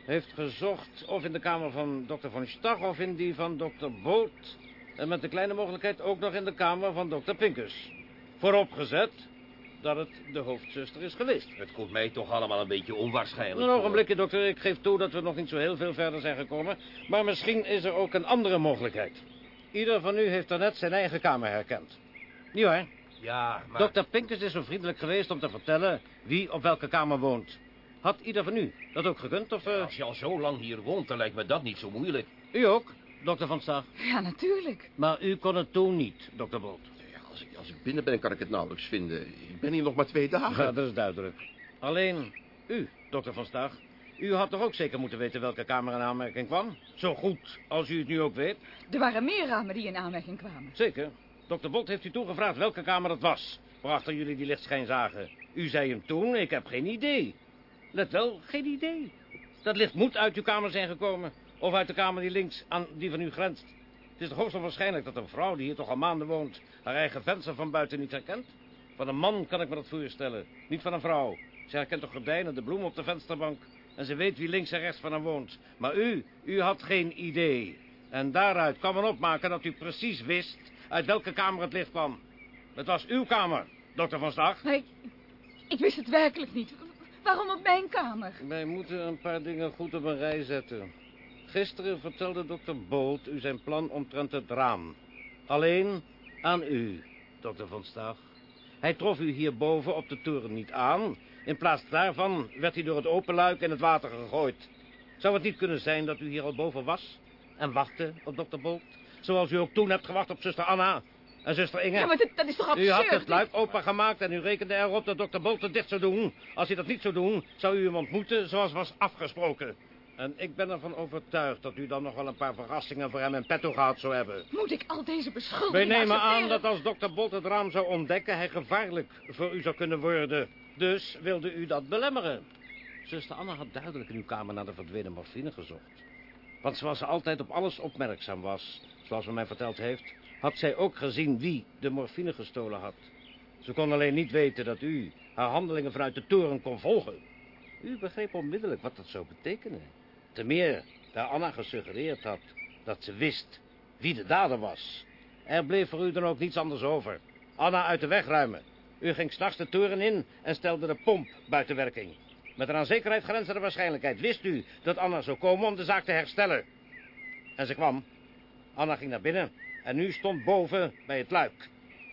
heeft gezocht... of in de kamer van dokter Van Stag of in die van dokter Boot... en met de kleine mogelijkheid ook nog in de kamer van dokter Pinkus. Vooropgezet dat het de hoofdzuster is geweest. Het komt mij toch allemaal een beetje onwaarschijnlijk Een ogenblikje, dokter. Ik geef toe dat we nog niet zo heel veel verder zijn gekomen. Maar misschien is er ook een andere mogelijkheid. Ieder van u heeft daarnet zijn eigen kamer herkend. Niet waar? Ja, maar... Dokter Pinkus is zo vriendelijk geweest om te vertellen wie op welke kamer woont. Had ieder van u dat ook gekund, of... eh, Als je al zo lang hier woont, dan lijkt me dat niet zo moeilijk. U ook, dokter Van Stag? Ja, natuurlijk. Maar u kon het toen niet, dokter Bolt. Als, ik, als ik binnen ben, kan ik het nauwelijks vinden. Ik ben hier nog maar twee dagen. Ja, dat is duidelijk. Alleen u, dokter Van Stag. U had toch ook zeker moeten weten welke kamer in aanmerking kwam? Zo goed als u het nu ook weet. Er waren meer ramen die in aanmerking kwamen. Zeker. Dokter Bolt heeft u toen gevraagd welke kamer het was. Waarachter jullie die lichtschijn zagen. U zei hem toen, ik heb geen idee. Let wel, geen idee. Dat licht moet uit uw kamer zijn gekomen. Of uit de kamer die links aan die van u grenst. Het is toch hoogst onwaarschijnlijk dat een vrouw die hier toch al maanden woont... haar eigen venster van buiten niet herkent? Van een man kan ik me dat voorstellen. Niet van een vrouw. Ze herkent de gordijnen, de bloemen op de vensterbank. En ze weet wie links en rechts van haar woont. Maar u, u had geen idee. En daaruit kan men opmaken dat u precies wist uit welke kamer het licht kwam. Het was uw kamer, dokter Van Stag. Nee, ik wist het werkelijk niet. Waarom op mijn kamer? Wij moeten een paar dingen goed op een rij zetten. Gisteren vertelde dokter Bolt u zijn plan omtrent het raam. Alleen aan u, dokter Van Stag. Hij trof u hierboven op de toren niet aan. In plaats daarvan werd hij door het open luik in het water gegooid. Zou het niet kunnen zijn dat u hier al boven was en wachtte op dokter Bolt? Zoals u ook toen hebt gewacht op zuster Anna en zuster Inge. Ja, maar dat, dat is toch absurd? U had het luik opengemaakt en u rekende erop dat dokter Bolt het dicht zou doen. Als hij dat niet zou doen, zou u hem ontmoeten zoals was afgesproken. En ik ben ervan overtuigd dat u dan nog wel een paar verrassingen voor hem in petto gehad zou hebben. Moet ik al deze Wij beschuldigingen nemen aan dat als dokter Bolt het raam zou ontdekken... hij gevaarlijk voor u zou kunnen worden. Dus wilde u dat belemmeren. Zuster Anna had duidelijk in uw kamer naar de verdwenen morfine gezocht. Want zoals ze altijd op alles opmerkzaam was... zoals men mij verteld heeft... had zij ook gezien wie de morfine gestolen had. Ze kon alleen niet weten dat u haar handelingen vanuit de toren kon volgen. U begreep onmiddellijk wat dat zou betekenen. Te meer daar Anna gesuggereerd had dat ze wist wie de dader was. Er bleef voor u dan ook niets anders over. Anna uit de weg ruimen. U ging s'nachts de toren in en stelde de pomp buiten werking. Met een aan zekerheid grenzende waarschijnlijkheid wist u dat Anna zou komen om de zaak te herstellen. En ze kwam. Anna ging naar binnen en u stond boven bij het luik.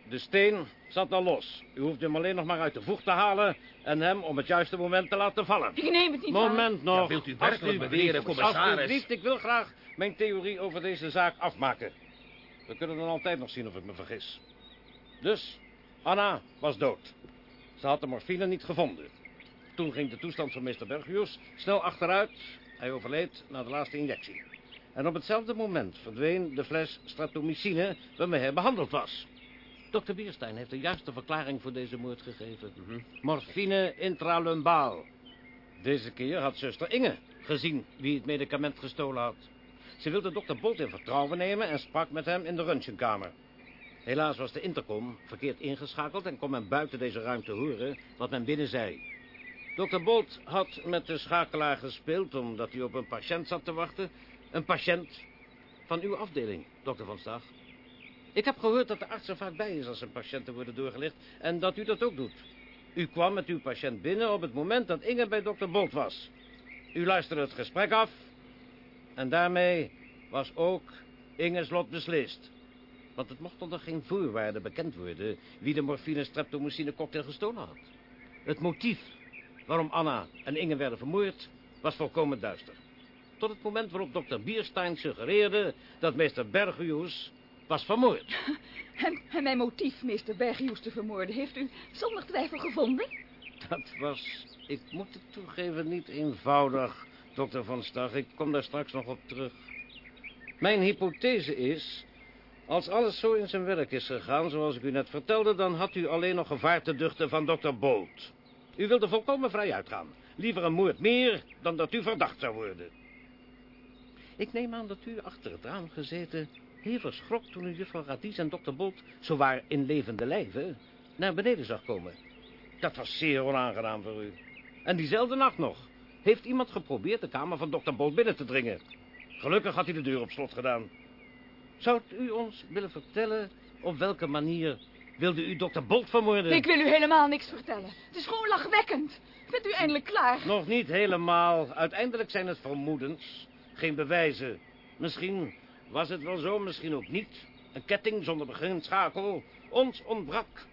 De steen zat al los. U hoeft hem alleen nog maar uit de voeg te halen en hem om het juiste moment te laten vallen. Ik neem het niet aan. Moment nog. Ja, wilt u werkelijk beweren, commissaris? Alsjeblieft, ik wil graag mijn theorie over deze zaak afmaken. We kunnen dan altijd nog zien of ik me vergis. Dus, Anna was dood. Ze had de morfine niet gevonden. Toen ging de toestand van meester Bergius snel achteruit. Hij overleed na de laatste injectie. En op hetzelfde moment verdween de fles stratomycine waarmee hij behandeld was. Dokter Bierstein heeft de juiste verklaring voor deze moord gegeven. Morfine intralumbaal. Deze keer had zuster Inge gezien wie het medicament gestolen had. Ze wilde dokter Bolt in vertrouwen nemen en sprak met hem in de röntgenkamer. Helaas was de intercom verkeerd ingeschakeld en kon men buiten deze ruimte horen wat men binnen zei. Dokter Bolt had met de schakelaar gespeeld omdat hij op een patiënt zat te wachten. Een patiënt van uw afdeling, dokter Van Stag. Ik heb gehoord dat de arts er vaak bij is als zijn patiënten worden doorgelicht en dat u dat ook doet. U kwam met uw patiënt binnen op het moment dat Inge bij dokter Bolt was. U luisterde het gesprek af en daarmee was ook Inge's lot beslist. Want het mocht onder geen voorwaarde bekend worden wie de morfine streptomycine cocktail gestolen had. Het motief waarom Anna en Inge werden vermoord was volkomen duister. Tot het moment waarop dokter Bierstein suggereerde dat meester Bergius was vermoord. En, en mijn motief, meester Bergius te vermoorden, heeft u zonder twijfel gevonden? Dat was, ik moet het toegeven, niet eenvoudig, dokter Van Stag. Ik kom daar straks nog op terug. Mijn hypothese is, als alles zo in zijn werk is gegaan, zoals ik u net vertelde, dan had u alleen nog gevaar te duchten van dokter Bolt. U wilde volkomen vrij uitgaan. Liever een moord meer dan dat u verdacht zou worden. Ik neem aan dat u achter het raam gezeten hevig schrok toen u juffrouw Radies en dokter Bolt... zowaar in levende lijven naar beneden zag komen. Dat was zeer onaangenaam voor u. En diezelfde nacht nog heeft iemand geprobeerd de kamer van dokter Bolt binnen te dringen. Gelukkig had hij de deur op slot gedaan. Zou u ons willen vertellen op welke manier wilde u dokter Bolt vermoorden? Ik wil u helemaal niks vertellen. Het is gewoon lachwekkend. Bent u eindelijk klaar? Nog niet helemaal. Uiteindelijk zijn het vermoedens, geen bewijzen. Misschien was het wel zo, misschien ook niet. Een ketting zonder beginschakel. Ons ontbrak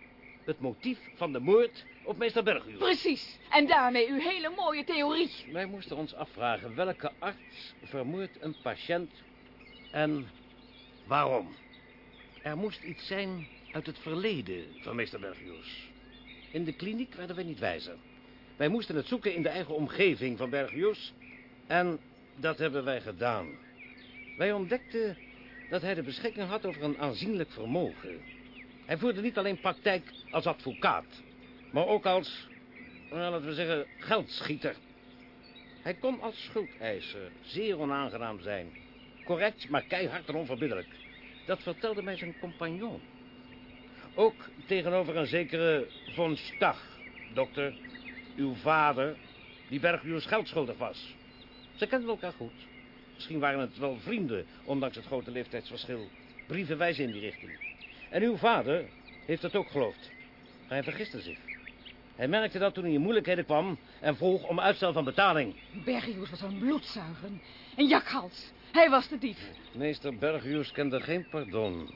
het motief van de moord op meester Berghuis. Precies. En daarmee uw hele mooie theorie. Wij moesten ons afvragen welke arts vermoordt een patiënt en waarom. Er moest iets zijn uit het verleden van meester Berghuis. In de kliniek werden wij niet wijzer. Wij moesten het zoeken in de eigen omgeving van Berghuis en dat hebben wij gedaan. Wij ontdekten dat hij de beschikking had over een aanzienlijk vermogen. Hij voerde niet alleen praktijk als advocaat, maar ook als, nou, laten we zeggen, geldschieter. Hij kon als schuldeiser zeer onaangenaam zijn. Correct, maar keihard en onverbiddelijk. Dat vertelde mij zijn compagnon. Ook tegenover een zekere von Stach, dokter, uw vader, die Berghuis geld schuldig was. Ze kenden elkaar goed. Misschien waren het wel vrienden, ondanks het grote leeftijdsverschil. Brieven wijzen in die richting. En uw vader heeft het ook geloofd. Maar hij vergiste zich. Hij merkte dat toen hij in moeilijkheden kwam en vroeg om uitstel van betaling. Bergius was een bloedzuiger. Een jakhals. Hij was de dief. Meester Bergius kende geen pardon.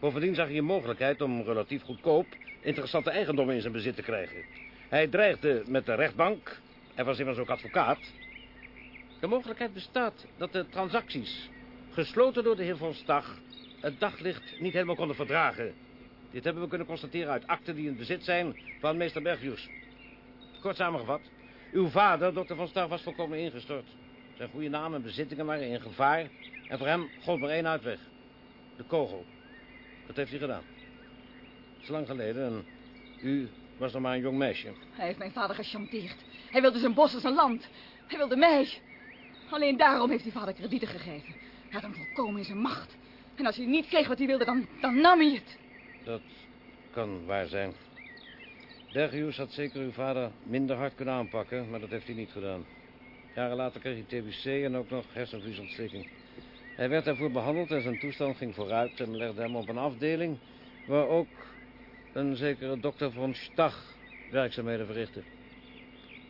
Bovendien zag hij een mogelijkheid om relatief goedkoop interessante eigendommen in zijn bezit te krijgen. Hij dreigde met de rechtbank. Hij was immers ook advocaat. De mogelijkheid bestaat dat de transacties, gesloten door de heer Von Stach, het daglicht niet helemaal konden verdragen. Dit hebben we kunnen constateren uit akten die in bezit zijn van meester Bergius. Kort samengevat, uw vader, dokter Van Stach, was volkomen ingestort. Zijn goede naam en bezittingen waren in gevaar en voor hem gold maar één uitweg. De kogel. Dat heeft hij gedaan. Het is lang geleden en u was nog maar een jong meisje. Hij heeft mijn vader gechanteerd. Hij wilde zijn bos en zijn land. Hij wilde mij. Alleen daarom heeft hij vader kredieten gegeven. Hij had hem volkomen in zijn macht. En als hij niet kreeg wat hij wilde, dan, dan nam hij het. Dat kan waar zijn. Bergius had zeker uw vader minder hard kunnen aanpakken, maar dat heeft hij niet gedaan. Jaren later kreeg hij TBC en ook nog hersenvliesontsteking. Hij werd daarvoor behandeld en zijn toestand ging vooruit en legde hem op een afdeling waar ook een zekere dokter von Stach werkzaamheden verrichtte.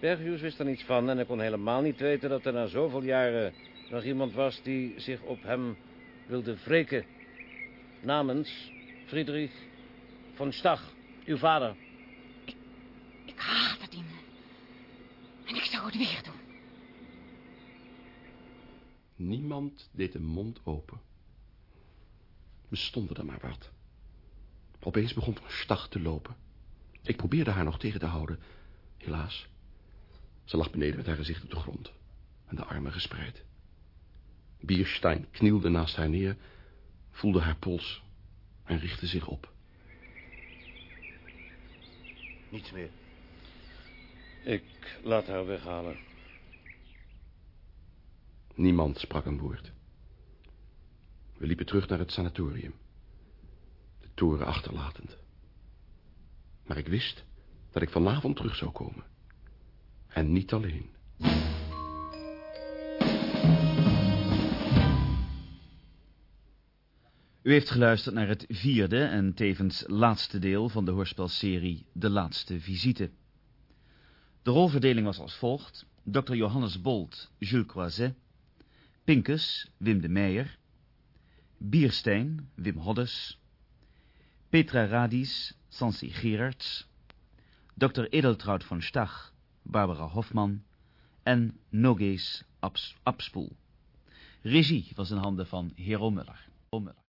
Bergius wist er niets van en hij kon helemaal niet weten dat er na zoveel jaren nog iemand was die zich op hem wilde wreken. Namens Friedrich von Stach, uw vader. Ik haatte die man. En ik zou het weer doen. Niemand deed de mond open. We stonden er maar wat. Opeens begon Van Stach te lopen. Ik probeerde haar nog tegen te houden. Helaas. Ze lag beneden met haar gezicht op de grond. En de armen gespreid. Bierstein knielde naast haar neer, voelde haar pols en richtte zich op. Niets meer. Ik laat haar weghalen. Niemand sprak een woord. We liepen terug naar het sanatorium. De toren achterlatend. Maar ik wist dat ik vanavond terug zou komen. En niet alleen. U heeft geluisterd naar het vierde en tevens laatste deel van de hoorspelserie De Laatste Visite. De rolverdeling was als volgt. Dr. Johannes Bolt, Jules Croiset. Pinkus, Wim de Meijer. Bierstein, Wim Hoddes. Petra Radis, Sansi Gerards. Dr. Edeltraud von Stach, Barbara Hofman. En Nogees Abs Abspoel. Regie was in handen van Hero. Muller.